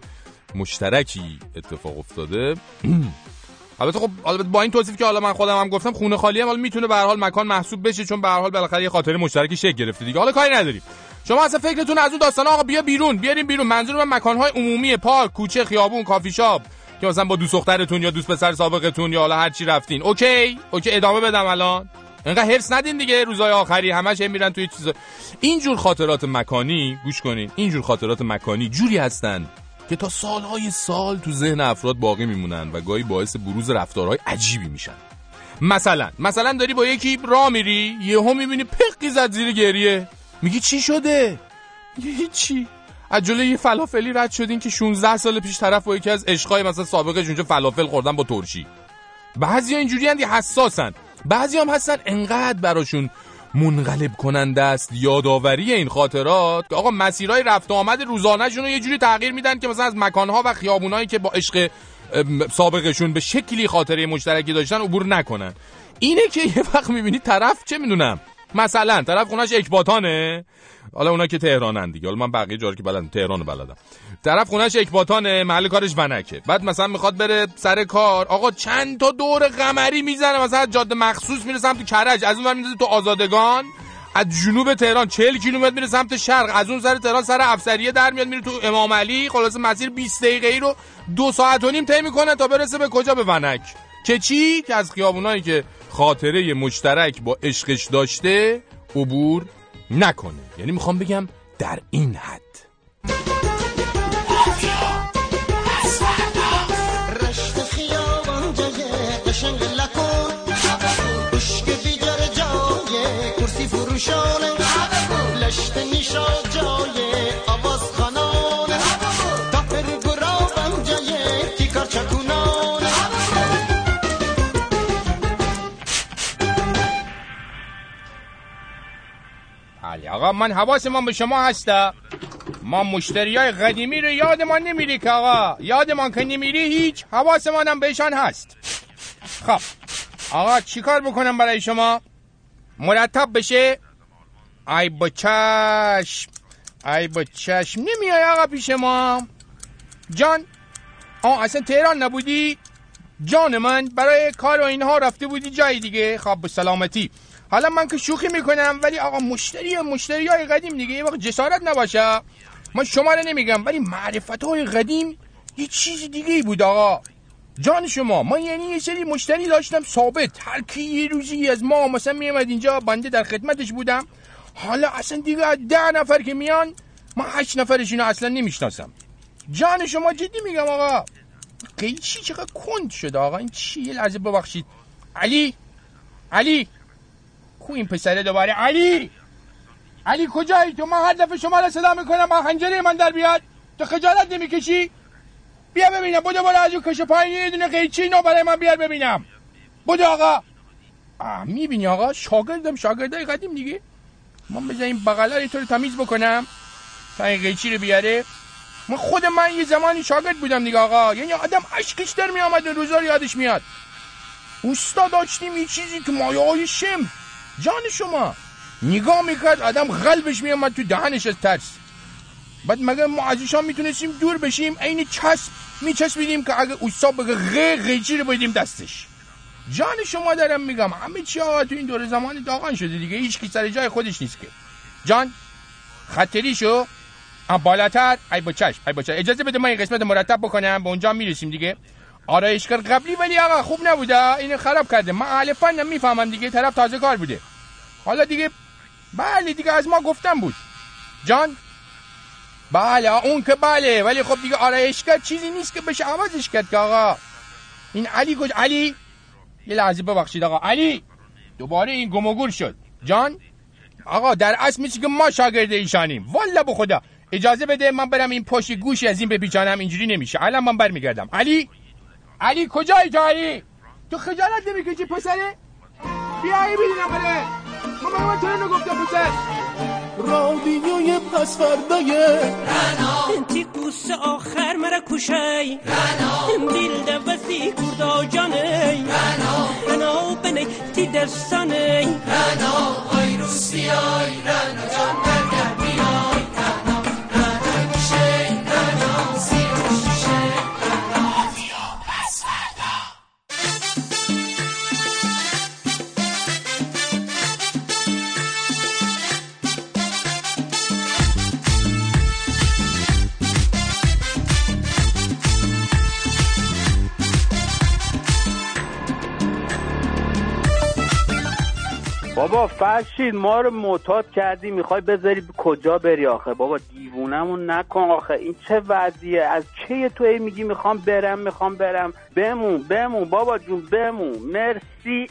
مشترکی اتفاق افتاده. البته خب البته با این توصیف که حالا من خودم هم گفتم خونه خالی هم حالا می‌تونه به حال مکان محسوب بشه چون به حال بالاخره یه خاطره مشترکی شکل گرفته دیگه. حالا کاری نداریم. شما اصلا فکرتون از اون داستان آقا بیا بیرون بیاریم بیرون. منظور من مکان های عمومی پارک کوچه خیابون کافی شاپ که مثلا با دوست دخترتون یا دوست پسر سابقتون یا حالا هر چی رفتین. OK؟ OK ادامه بدم الان. انقدر حرص ندین دیگه روزای آخری همش هم میرن توی چیزا. اینجور خاطرات مکانی گوش کنین. اینجور خاطرات مکانی جوری هستن که تا سالهای سال تو ذهن افراد باقی میمونن و گاهی باعث بروز رفتارهای عجیبی میشن. مثلا مثلا داری با یکی راه میری یهو می‌بینی پقی زد زیر گریه. میگی چی شده؟ میگه هیچی. از جلوی یه فلافلی رد شدین که 16 سال پیش طرف با یکی از عشقای مثلا سابقش اونجا فلافل خوردن با ترشی. بعضی اینجوری هن حساسن. بعضی هم هستن انقدر براشون منقلب کننده است یادآوری این خاطرات که آقا مسیرهای رفت آمد روزانهشون رو یه جوری تغییر میدن که مثلا از مکانها و خیابونایی که با عشق سابقشون به شکلی خاطره مشترکی داشتن عبور نکنن. اینه که یه وقت می‌بینی طرف چه می‌دونم مثلا طرف خونش اکباتانه. حالا اونا که تهرانن دیگه. حالا من بقیه جا که بلدم تهران رو بلدم. طرف خونش اکباتانه محل کارش ونکه. بعد مثلا می‌خواد بره سر کار. آقا چند تا دور قمری می‌زنه. مثلا جاده مخصوص میره سمت کرج. از اون ور می‌رسه تو آزادگان. از جنوب تهران 40 کیلومتر میره سمت شرق. از اون سر تهران سر افسریه در میاد میره تو امام علی. خلاص مسیر 20 دقیقه ای رو دو ساعت و نیم طی می‌کنه تا برسه به کجا؟ به ونک. که چی؟ که از خیابونایی که خاطره مشترک با عشقش داشته عبور نکنه. یعنی می‌خوام بگم در این حد. رشت خیابان جای قشنگ لکن بشک بیجار جای کرسی فروشانه. لشت نیشا جای آقا من حواسمان به شما هستا. ما مشتری های قدیمی رو یادمان نمیری که آقا. یادمان که نمیری هیچ. حواسمان هم بهشان هست. خب. آقا چیکار بکنم برای شما؟ مرتب بشه. ای با چشم. ای با چشم. نمیای آقا پیش ما. جان. آه اصلا تهران نبودی؟ جان من برای کار و اینها رفته بودی جای دیگه. خب به سلامتی. حالا من که شوخی می‌کنم ولی آقا مشتری مشتری های قدیم دیگه یه وقت جسارت نباشه. من شما رو نمیگم ولی معرفت های قدیم یه چیز دیگه بود آقا. جان شما من یعنی یه سری مشتری داشتم ثابت. هر کی یه روزی از ما مثلا میامد اینجا بنده در خدمتش بودم. حالا اصلا دیگه ده نفر که میان من هشت نفرشون رو اصلا نمی‌شناسم. جان شما جدی میگم آقا. قیچی چقدر کند شده آقا. این چی؟ یه لحظه ببخشید. علی؟ علی؟ کو این پسره دوباره. علی! علی کجایی؟ تو من هر دفعه شما رو صدا می‌کنم من حنجره من در بیاد. تو خجالت نمی‌کشی؟ بیا ببینم بودو بالا از اون کشه پایین یه دونه قیچی نو برای من بیار ببینم. بودو آقا. می‌بینی آقا؟ شاگردم شاگردای قدیم دیگه. من بذاریم بغلا رو طور تمیز بکنم. تا این قیچی رو بیاره. من خود من یه زمانی شاگرد بودم دیگه آقا. یعنی آدم اشکش در میامد اون روزا رو یادش میاد. اوستا داشتیم یه چیزی که مایه های شم. جان شما. نگاه می‌کرد آدم قلبش میامد تو دهنش از ترس. بعد مگه ما از ایشان می‌تونستیم دور بشیم عین چسب میچسبیدیم که اگه اوستا بگه غی قیچی رو بدیم دستش. جان شما دارم میگم همه چی آقا تو این دور زمان داغان شده دیگه هیچ کی سر جای خودش نیست که. جان خطری شو. بالاتر. ای با چشم ای با چشم اجازه بده من این قسمت مرتب بکنم به اونجا می‌رسیم دیگه. آرایشگر قبلی ولی آقا خوب نبوده. اینو خراب کرده. من اهل فنم می‌فهمم دیگه طرف تازه کار بوده. حالا دیگه بله دیگه از ما گفتم بود. جان؟ بله اون که بله. ولی خب دیگه آرایشگر چیزی نیست که بشه عوضش کرد که آقا. این علی کج علی؟ یه لحظه ببخشید آقا. علی؟ دوباره این گم شد. جان؟ آقا در اصل میشه که ما شاگرد ایشانیم. والا به خدا. اجازه بده من برم این پشت گوشی از این بپیچانم. اینجوری نمیشه. الان من برمیگردم. علی؟ علی کجایی تو علی تو خجالت نمی‌کشی پسره؟ بیا ای ببینم بله من من تو اینو گفتم پسر؟ رادیوی پس فردای رنا. تی قوس آخر مرا کشی. رنا. دل دوستی کردا جانی رنا. رنا بنی تی دستانی رنا. آی روسی آی رنا جان. فرشید ما رو معتاد کردی می‌خوای بذاری کجا بری آخه؟ بابا دیوونمون نکن آخه. این چه وضعیه؟ از چه تو ای میگی می‌خوام برم می‌خوام برم؟ بمون بمون بابا جون بمون. مرسی.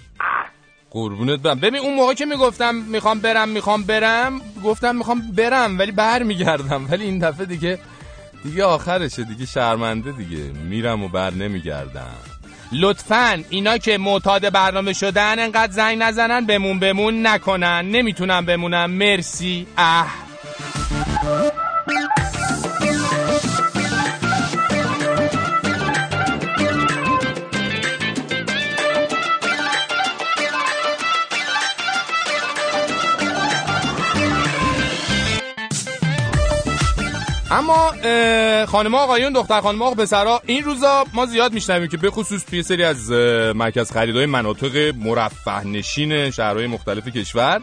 قربونت برم. ببین اون موقع که می‌گفتم می‌خوام برم می‌خوام برم گفتم می‌خوام برم ولی بر میگردم ولی این دفعه دیگه دیگه آخرشه دیگه شرمنده دیگه. میرم و بر نمیگردم. لطفا اینا که معتاد برنامه شدن انقدر زنگ نزنن بمون بمون نکنن. نمی‌تونم بمونم. مرسی. اه. اما خانم آقایون دختر خانم آقا پسرا این روزا ما زیاد میشنویم که به خصوص توی سری از مرکز خریدهای مناطق مرفه نشین شهرهای مختلف کشور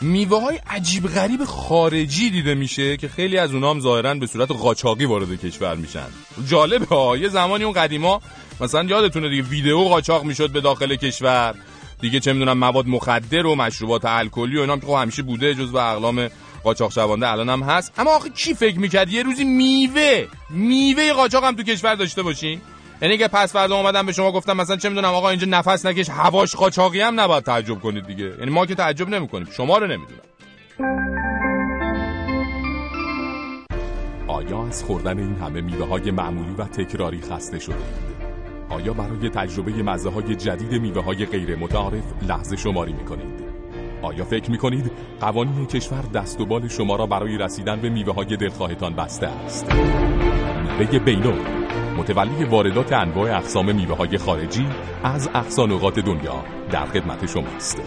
میوه های عجیب غریب خارجی دیده میشه که خیلی از اونها هم ظاهرا به صورت قاچاقی وارد کشور میشن. جالبه ها یه زمانی اون قدیما مثلا یادتونه دیگه ویدئو قاچاق می‌شد به داخل کشور. دیگه چه می‌دونم مواد مخدر و مشروبات الکلی و اینا که خب همیشه بوده جزو اقلام قاچاق شونده الان هم هست. اما آخه کی فکر می‌کرد؟ یه روزی میوه. میوه قاچاق هم تو کشور داشته باشین یعنی که پس فردا اومدم به شما گفتم مثلا چه می‌دونم آقا اینجا نفس نکش هواش قاچاقی هم نباید تعجب کنید دیگه. یعنی ما که تعجب نمی‌کنیم. شما رو نمی‌دونم. آیا از خوردن این همه میوه های معمولی و تکراری خسته شده اید؟ آیا برای تجربه مزه های جدید میوه های غیر متعارف لحظه شماری می کنید؟ آیا فکر می کنید قوانین کشور دست و بال شما را برای رسیدن به میوه های دلخواهتان بسته است؟ میوه بینو متولی واردات انواع اقسام میوه های خارجی از اقصا دنیا در خدمت شماست.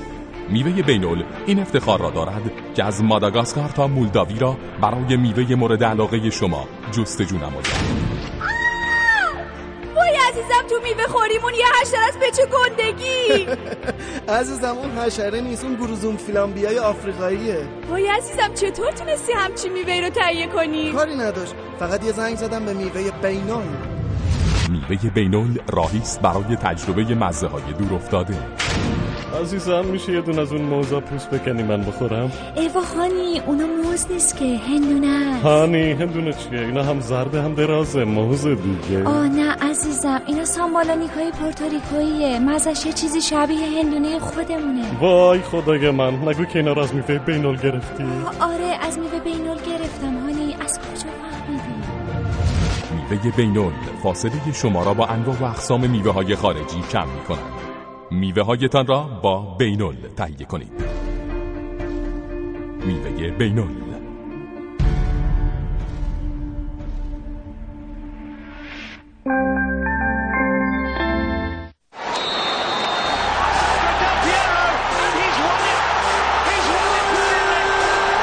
میوه بینول این افتخار را دارد که از ماداگاسکار تا مولداوی را برای میوه مورد علاقه شما جستجو نماید. عزیزم تو میوه خوریمون یه حشره است به چه گندگی؟ عزیزم اون حشره نیست اون گروزوم فیلامبیای آفریقاییه. وای عزیزم چطور تونستی همچی میوه رو تهیه کنی؟ کاری نداشت فقط یه زنگ زدم به میوه بینول. میوه بینول راهی است برای تجربه مزه های دور افتاده عزیزم میشه یه دون از اون موزا پوست بکنی من بخورم؟ ایوا خانی اونا موز نیست که هندونه است. هانی هندونه چیه؟ اینا هم زرده هم درازه موز دیگه. آه نه عزیزم اینا سامبالانیک های پورتوریکوییه مزش یه چیزی شبیه هندونه خودمونه. وای خدای من نگو که اینا رو از میوه بینول گرفتی. آره از میوه بینول گرفتم هانی از کجا فهمیدی؟ میوه بینول فاصله شما را با انواع و اقسام میوه های خارجی کم می کند میوه هایتان را با بینول تهیه کنید. میوه بینول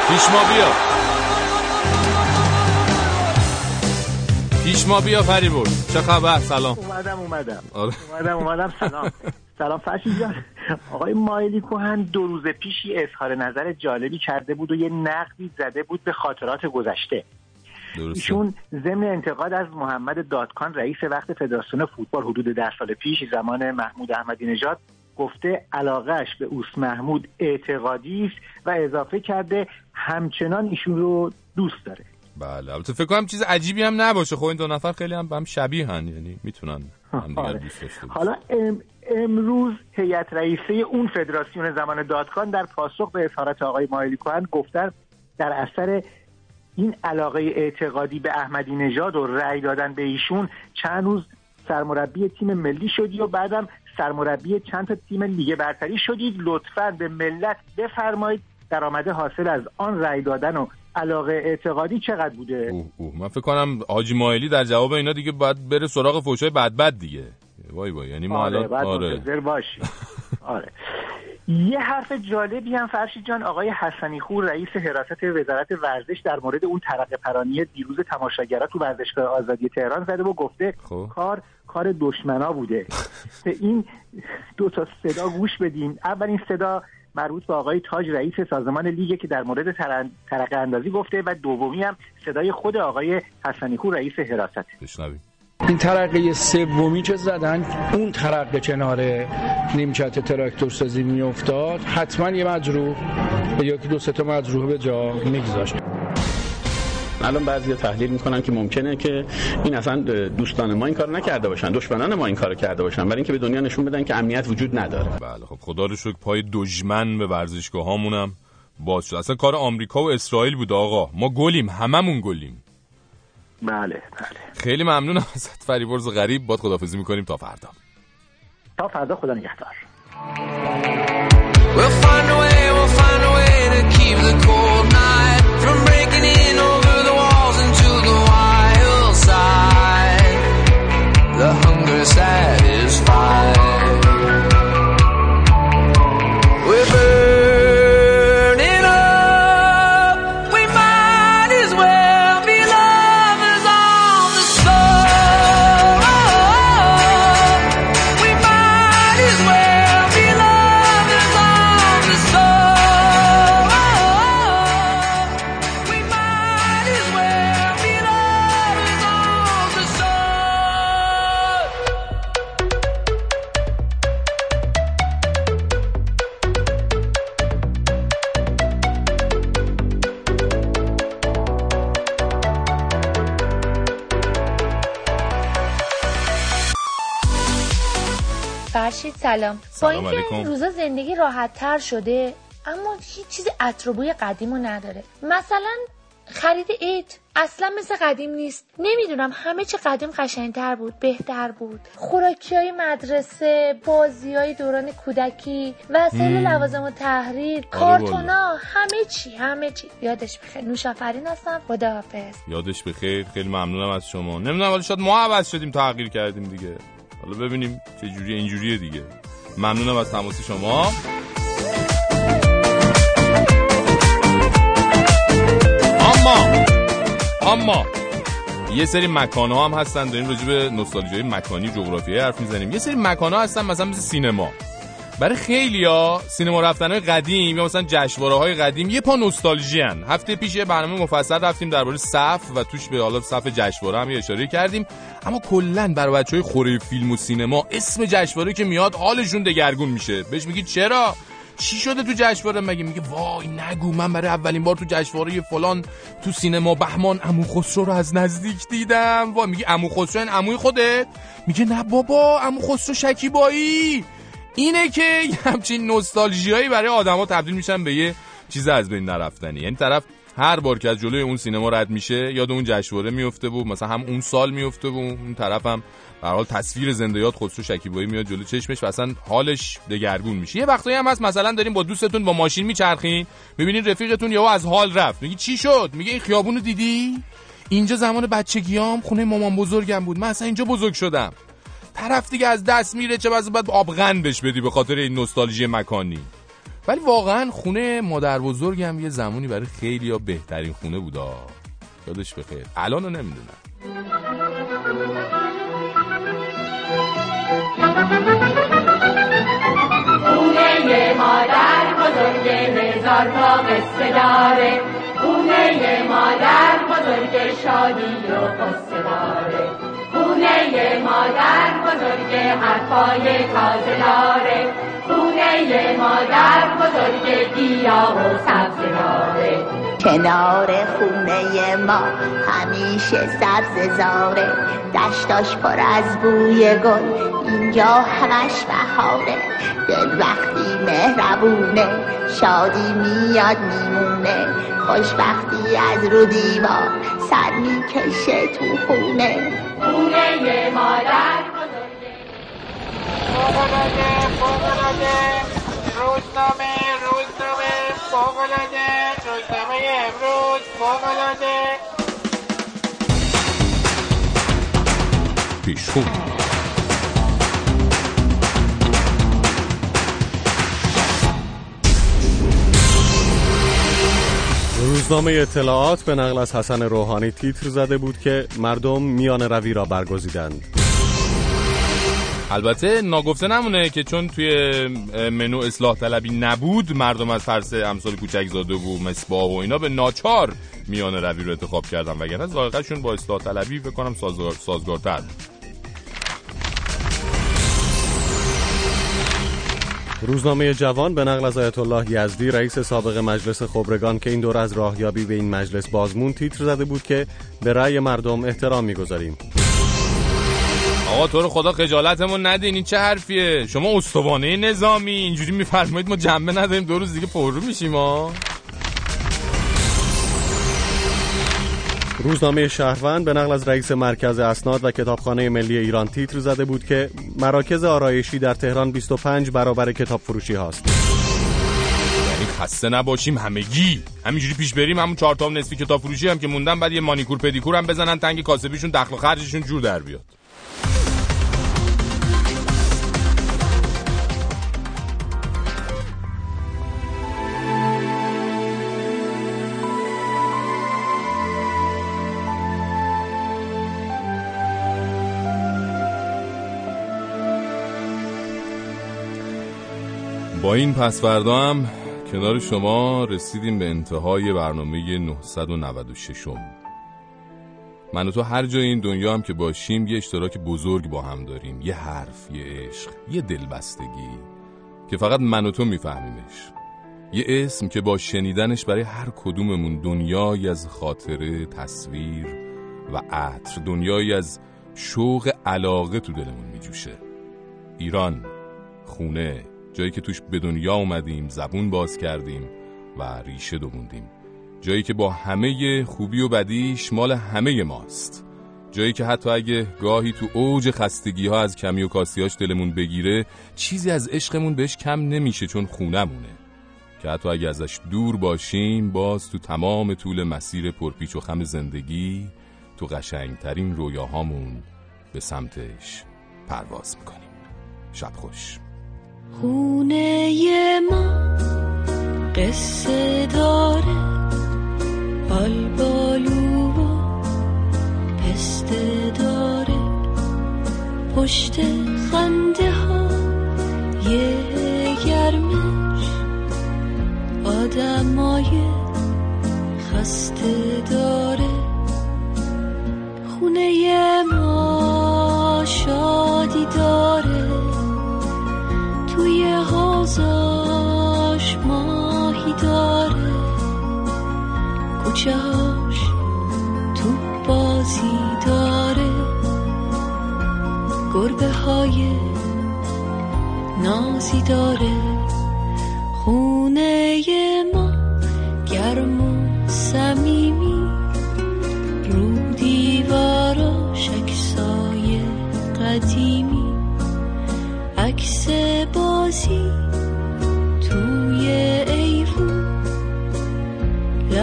پیش ما بیا. پیش ما بیا فریبرز چه خبر؟ سلام. اومدم اومدم. آره. اومدم اومدم. سلام. سلام فرشید جان. آقای مایلی کوهن دو روز پیش یه اظهار نظر جالبی کرده بود و یه نقدی زده بود به خاطرات گذشته. ایشون ضمن انتقاد از محمد دادکان رئیس وقت فدراسیون فوتبال حدود ده سال پیش زمان محمود احمدی نژاد گفته علاقهش به اوس محمود اعتقادی است و اضافه کرده همچنان ایشون رو دوست داره. بله البته فکر کنم چیز عجیبی هم نباشه. خب این دو نفر خیلی هم به هم شبیه هن یعنی می‌تونن همدیگر آره. دوست داشته. حالا ام امروز هیئت رئیسه اون فدراسیون زمان دادکان در پاسخ به اظهارات آقای مایلی کوهن گفتن در اثر این علاقه اعتقادی به احمدی نژاد و رأی دادن به ایشون چند روز سرمربی تیم ملی شدی و بعدم سرمربی چند تا تیم لیگ برتری شدید. لطفا به ملت بفرمایید درآمد حاصل از آن رأی دادن و علاقه اعتقادی چقدر بوده؟ اوه اوه من فکر کنم حاجی مایلی در جواب اینا دیگه باید بره سراغ فوشای بد بد دیگه. وای وای یعنی ما آره الان بعد آره. منتظر باشی. آره. یه حرف جالبی هم فرشید جان آقای حسنی خور رئیس حراست وزارت ورزش در مورد اون ترقه پرانی دیروز تماشاگرها تو ورزشگاه آزادی تهران زده و گفته خب. کار کار دشمنا بوده. به این دو تا صدا گوش بدیم اولین صدا مربوط به آقای تاج رئیس سازمان لیگ که در مورد تر- ترقه اندازی گفته و دومی هم صدای خود آقای حسنی خور رئیس حراست. بشنویم. این ترقه سومی که زدن؟ اون ترقه کنار نیمکت تراکتور سازی میافتاد. حتما یه مجروح یا دو سه تا مجروح به جا میگذاشت. الان بعضی تحلیل می‌کنن که ممکنه که این اصلا دوستان ما این کار نکرده باشن دشمنان ما این کار کرده باشن برای اینکه به دنیا نشون بدن که امنیت وجود نداره. بله خب خدا رو شکر پای دشمن به ورزشگاه هامونم باز شد. اصلا کار آمریکا و اسرائیل بود آقا. ما گلیم هممون گلیم. بله بله. خیلی ممنونم ازت فریبرز غریب. باد خدافزی می‌کنیم. تا فردا. تا فردا خدا نگهدار. فرشید سلام. با سلام اینکه. این روزا زندگی راحت تر شده اما هیچ چیز عطربوی قدیمو نداره. مثلا خرید عید اصلا مثل قدیم نیست. نمی‌دونم همه چی قدیم قشنگتر بود بهتر بود. خوراکی های مدرسه بازی های دوران کودکی وسایل. لوازم و تحریر کارتونا همه چی همه چی. یادش بخیر. نوش آفرین هستم. خداحافظ. یادش بخیر. خیلی ممنونم از شما. نمی‌دونم ولی شاید ما عوض شدیم تغییر کردیم دیگه. حالا ببینیم چه جوری اینجوریه دیگه. ممنونم از تماس شما. اما اما یه سری مکان ها هم هستن. داریم راجع به نوستالژی مکانی جغرافیایی حرف می‌زنیم. یه سری مکان ها هستن مثلا مثل سینما. برای خیلیا سینما رفتن های قدیم یا مثلا جشنواره های قدیم یه پا نوستالژی هن. هفته پیش یه برنامه مفصل رفتیم درباره صف و توش به حالا صف جشنواره هم اشاره کردیم. اما کلا برای بچهای خوره فیلم و سینما اسم جشنواره که میاد حالشون دگرگون میشه. بهش میگی چرا؟ چی شده تو جشنواره؟ مگه میگه وای نگو من برای اولین بار تو جشنواره فلان تو سینما بهمان عمو خسرو رو از نزدیک دیدم. وای میگه عمو خسرو این عموی خودت؟ میگه نه بابا عمو خسرو شکیبایی. اینه که همچین نوستالژیایی برای آدما تبدیل میشن به یه چیز از بین نرفتنی. یعنی طرف هر بار که از جلوی اون سینما رد میشه یاد اون جشنواره میفته بود مثلا هم اون سال میفته و اون طرف هم به حال تصویر زنده یاد خسرو شکیبایی میاد جلو چشمش و اصلا حالش دگرگون میشه. یه وقتایی هم هست مثلا داریم با دوستتون با ماشین میچرخین می‌بینین رفیقتون یهو از حال رفت. میگی چی شد؟ میگه این خیابونو دیدی؟ اینجا زمان بچگیام خونه مامان بزرگم بود. من اصلا اینجا بزرگ شدم. طرف دیگه از دست میره چه واسه بعد آبغن بهش بدی به خاطر این نوستالژی مکانی. ولی واقعا خونه مادر بزرگم یه زمانی برای خیلی ها بهترین خونه بودا. یادش بخیر الان رو نمی‌دونم. خونه مادر بزرگ هزار تا قصه داره. خونه مادر بزرگ شادی و قصه داره. خونه مادر بزرگ حرفای تازه داره خونه مادر بزرگ گیاه و سبزه داره کنار خونه ما همیشه سبز زاره دشتاش پر از بوی گل اینجا همش بهاره. دل وقتی مهربونه شادی میاد میمونه. خوشبختی از رو دیوار سر می‌کشه تو خونه. خونه مادر. فوقلاده روزنامه روزنامه. فوقلاده روزنامه امروز روزنامه اطلاعات به نقل از حسن روحانی تیتر زده بود که مردم میان روی را برگزیدند. البته ناگفته نمونه که چون توی منو اصلاح طلبی نبود مردم از فرس امثال کوچک زاده و مصباح و اینا به ناچار میان روی رو انتخاب کردن وگرنه ذائقه‌شون با اصلاح طلبی فکر کنم سازگار سازگارتر. روزنامه جوان به نقل از آیت الله یزدی رئیس سابق مجلس خبرگان که این دور از راهیابی به این مجلس بازمون تیتر زده بود که به رأی مردم احترام می‌گذاریم آقا تو رو خدا خجالتمون ندین این چه حرفیه؟ شما استوانه نظامی اینجوری میفرمایید ما جنبه نداریم دو روز دیگه پررو میشیم ها؟ روزنامه شهروند به نقل از رئیس مرکز اسناد و کتابخانه ملی ایران تیتر زده بود که مراکز آرایشی در تهران 25 برابر کتاب فروشی هاست. یعنی خسته نباشیم همگی. همینجوری پیش بریم همون چهار تا نصفی کتاب فروشی هم که موندن بعد یه مانیکور پدیکور هم بزنن تنگ کاسبیشون دخل و خرجشون جور در بیاد. این پسوردا هم کنار شما رسیدیم به انتهای برنامه 996 م. من و تو هر جای این دنیا هم که باشیم یه اشتراک بزرگ با هم داریم. یه حرف، یه عشق، یه دلبستگی که فقط من و تو میفهمیمش. یه اسم که با شنیدنش برای هر کدوممون دنیایی از خاطره، تصویر و عطر دنیایی از شوق علاقه تو دلمون میجوشه. ایران خونه جایی که توش به دنیا اومدیم زبون باز کردیم و ریشه دووندیم جایی که با همه خوبی و بدیش مال همه ماست. جایی که حتی اگه گاهی تو اوج خستگی ها از کمی و کاسیاش دلمون بگیره چیزی از عشقمون بهش کم نمیشه چون خونمونه که حتی اگه ازش دور باشیم باز تو تمام طول مسیر پرپیچ و خم زندگی تو قشنگترین رویاهامون به سمتش پرواز می‌کنیم. شب خوش. خونه ما قصه داره. بالبالو و پسته داره. پشت خنده ها یه گرمش. آدمای خسته داره. خونه ما شادی داره. حوزاش ماهی داره. کوچه تو بازی داره. گربه های نازی داره. خونه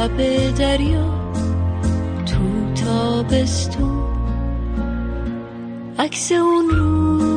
لب دریا تو تابستون. عکس اون رو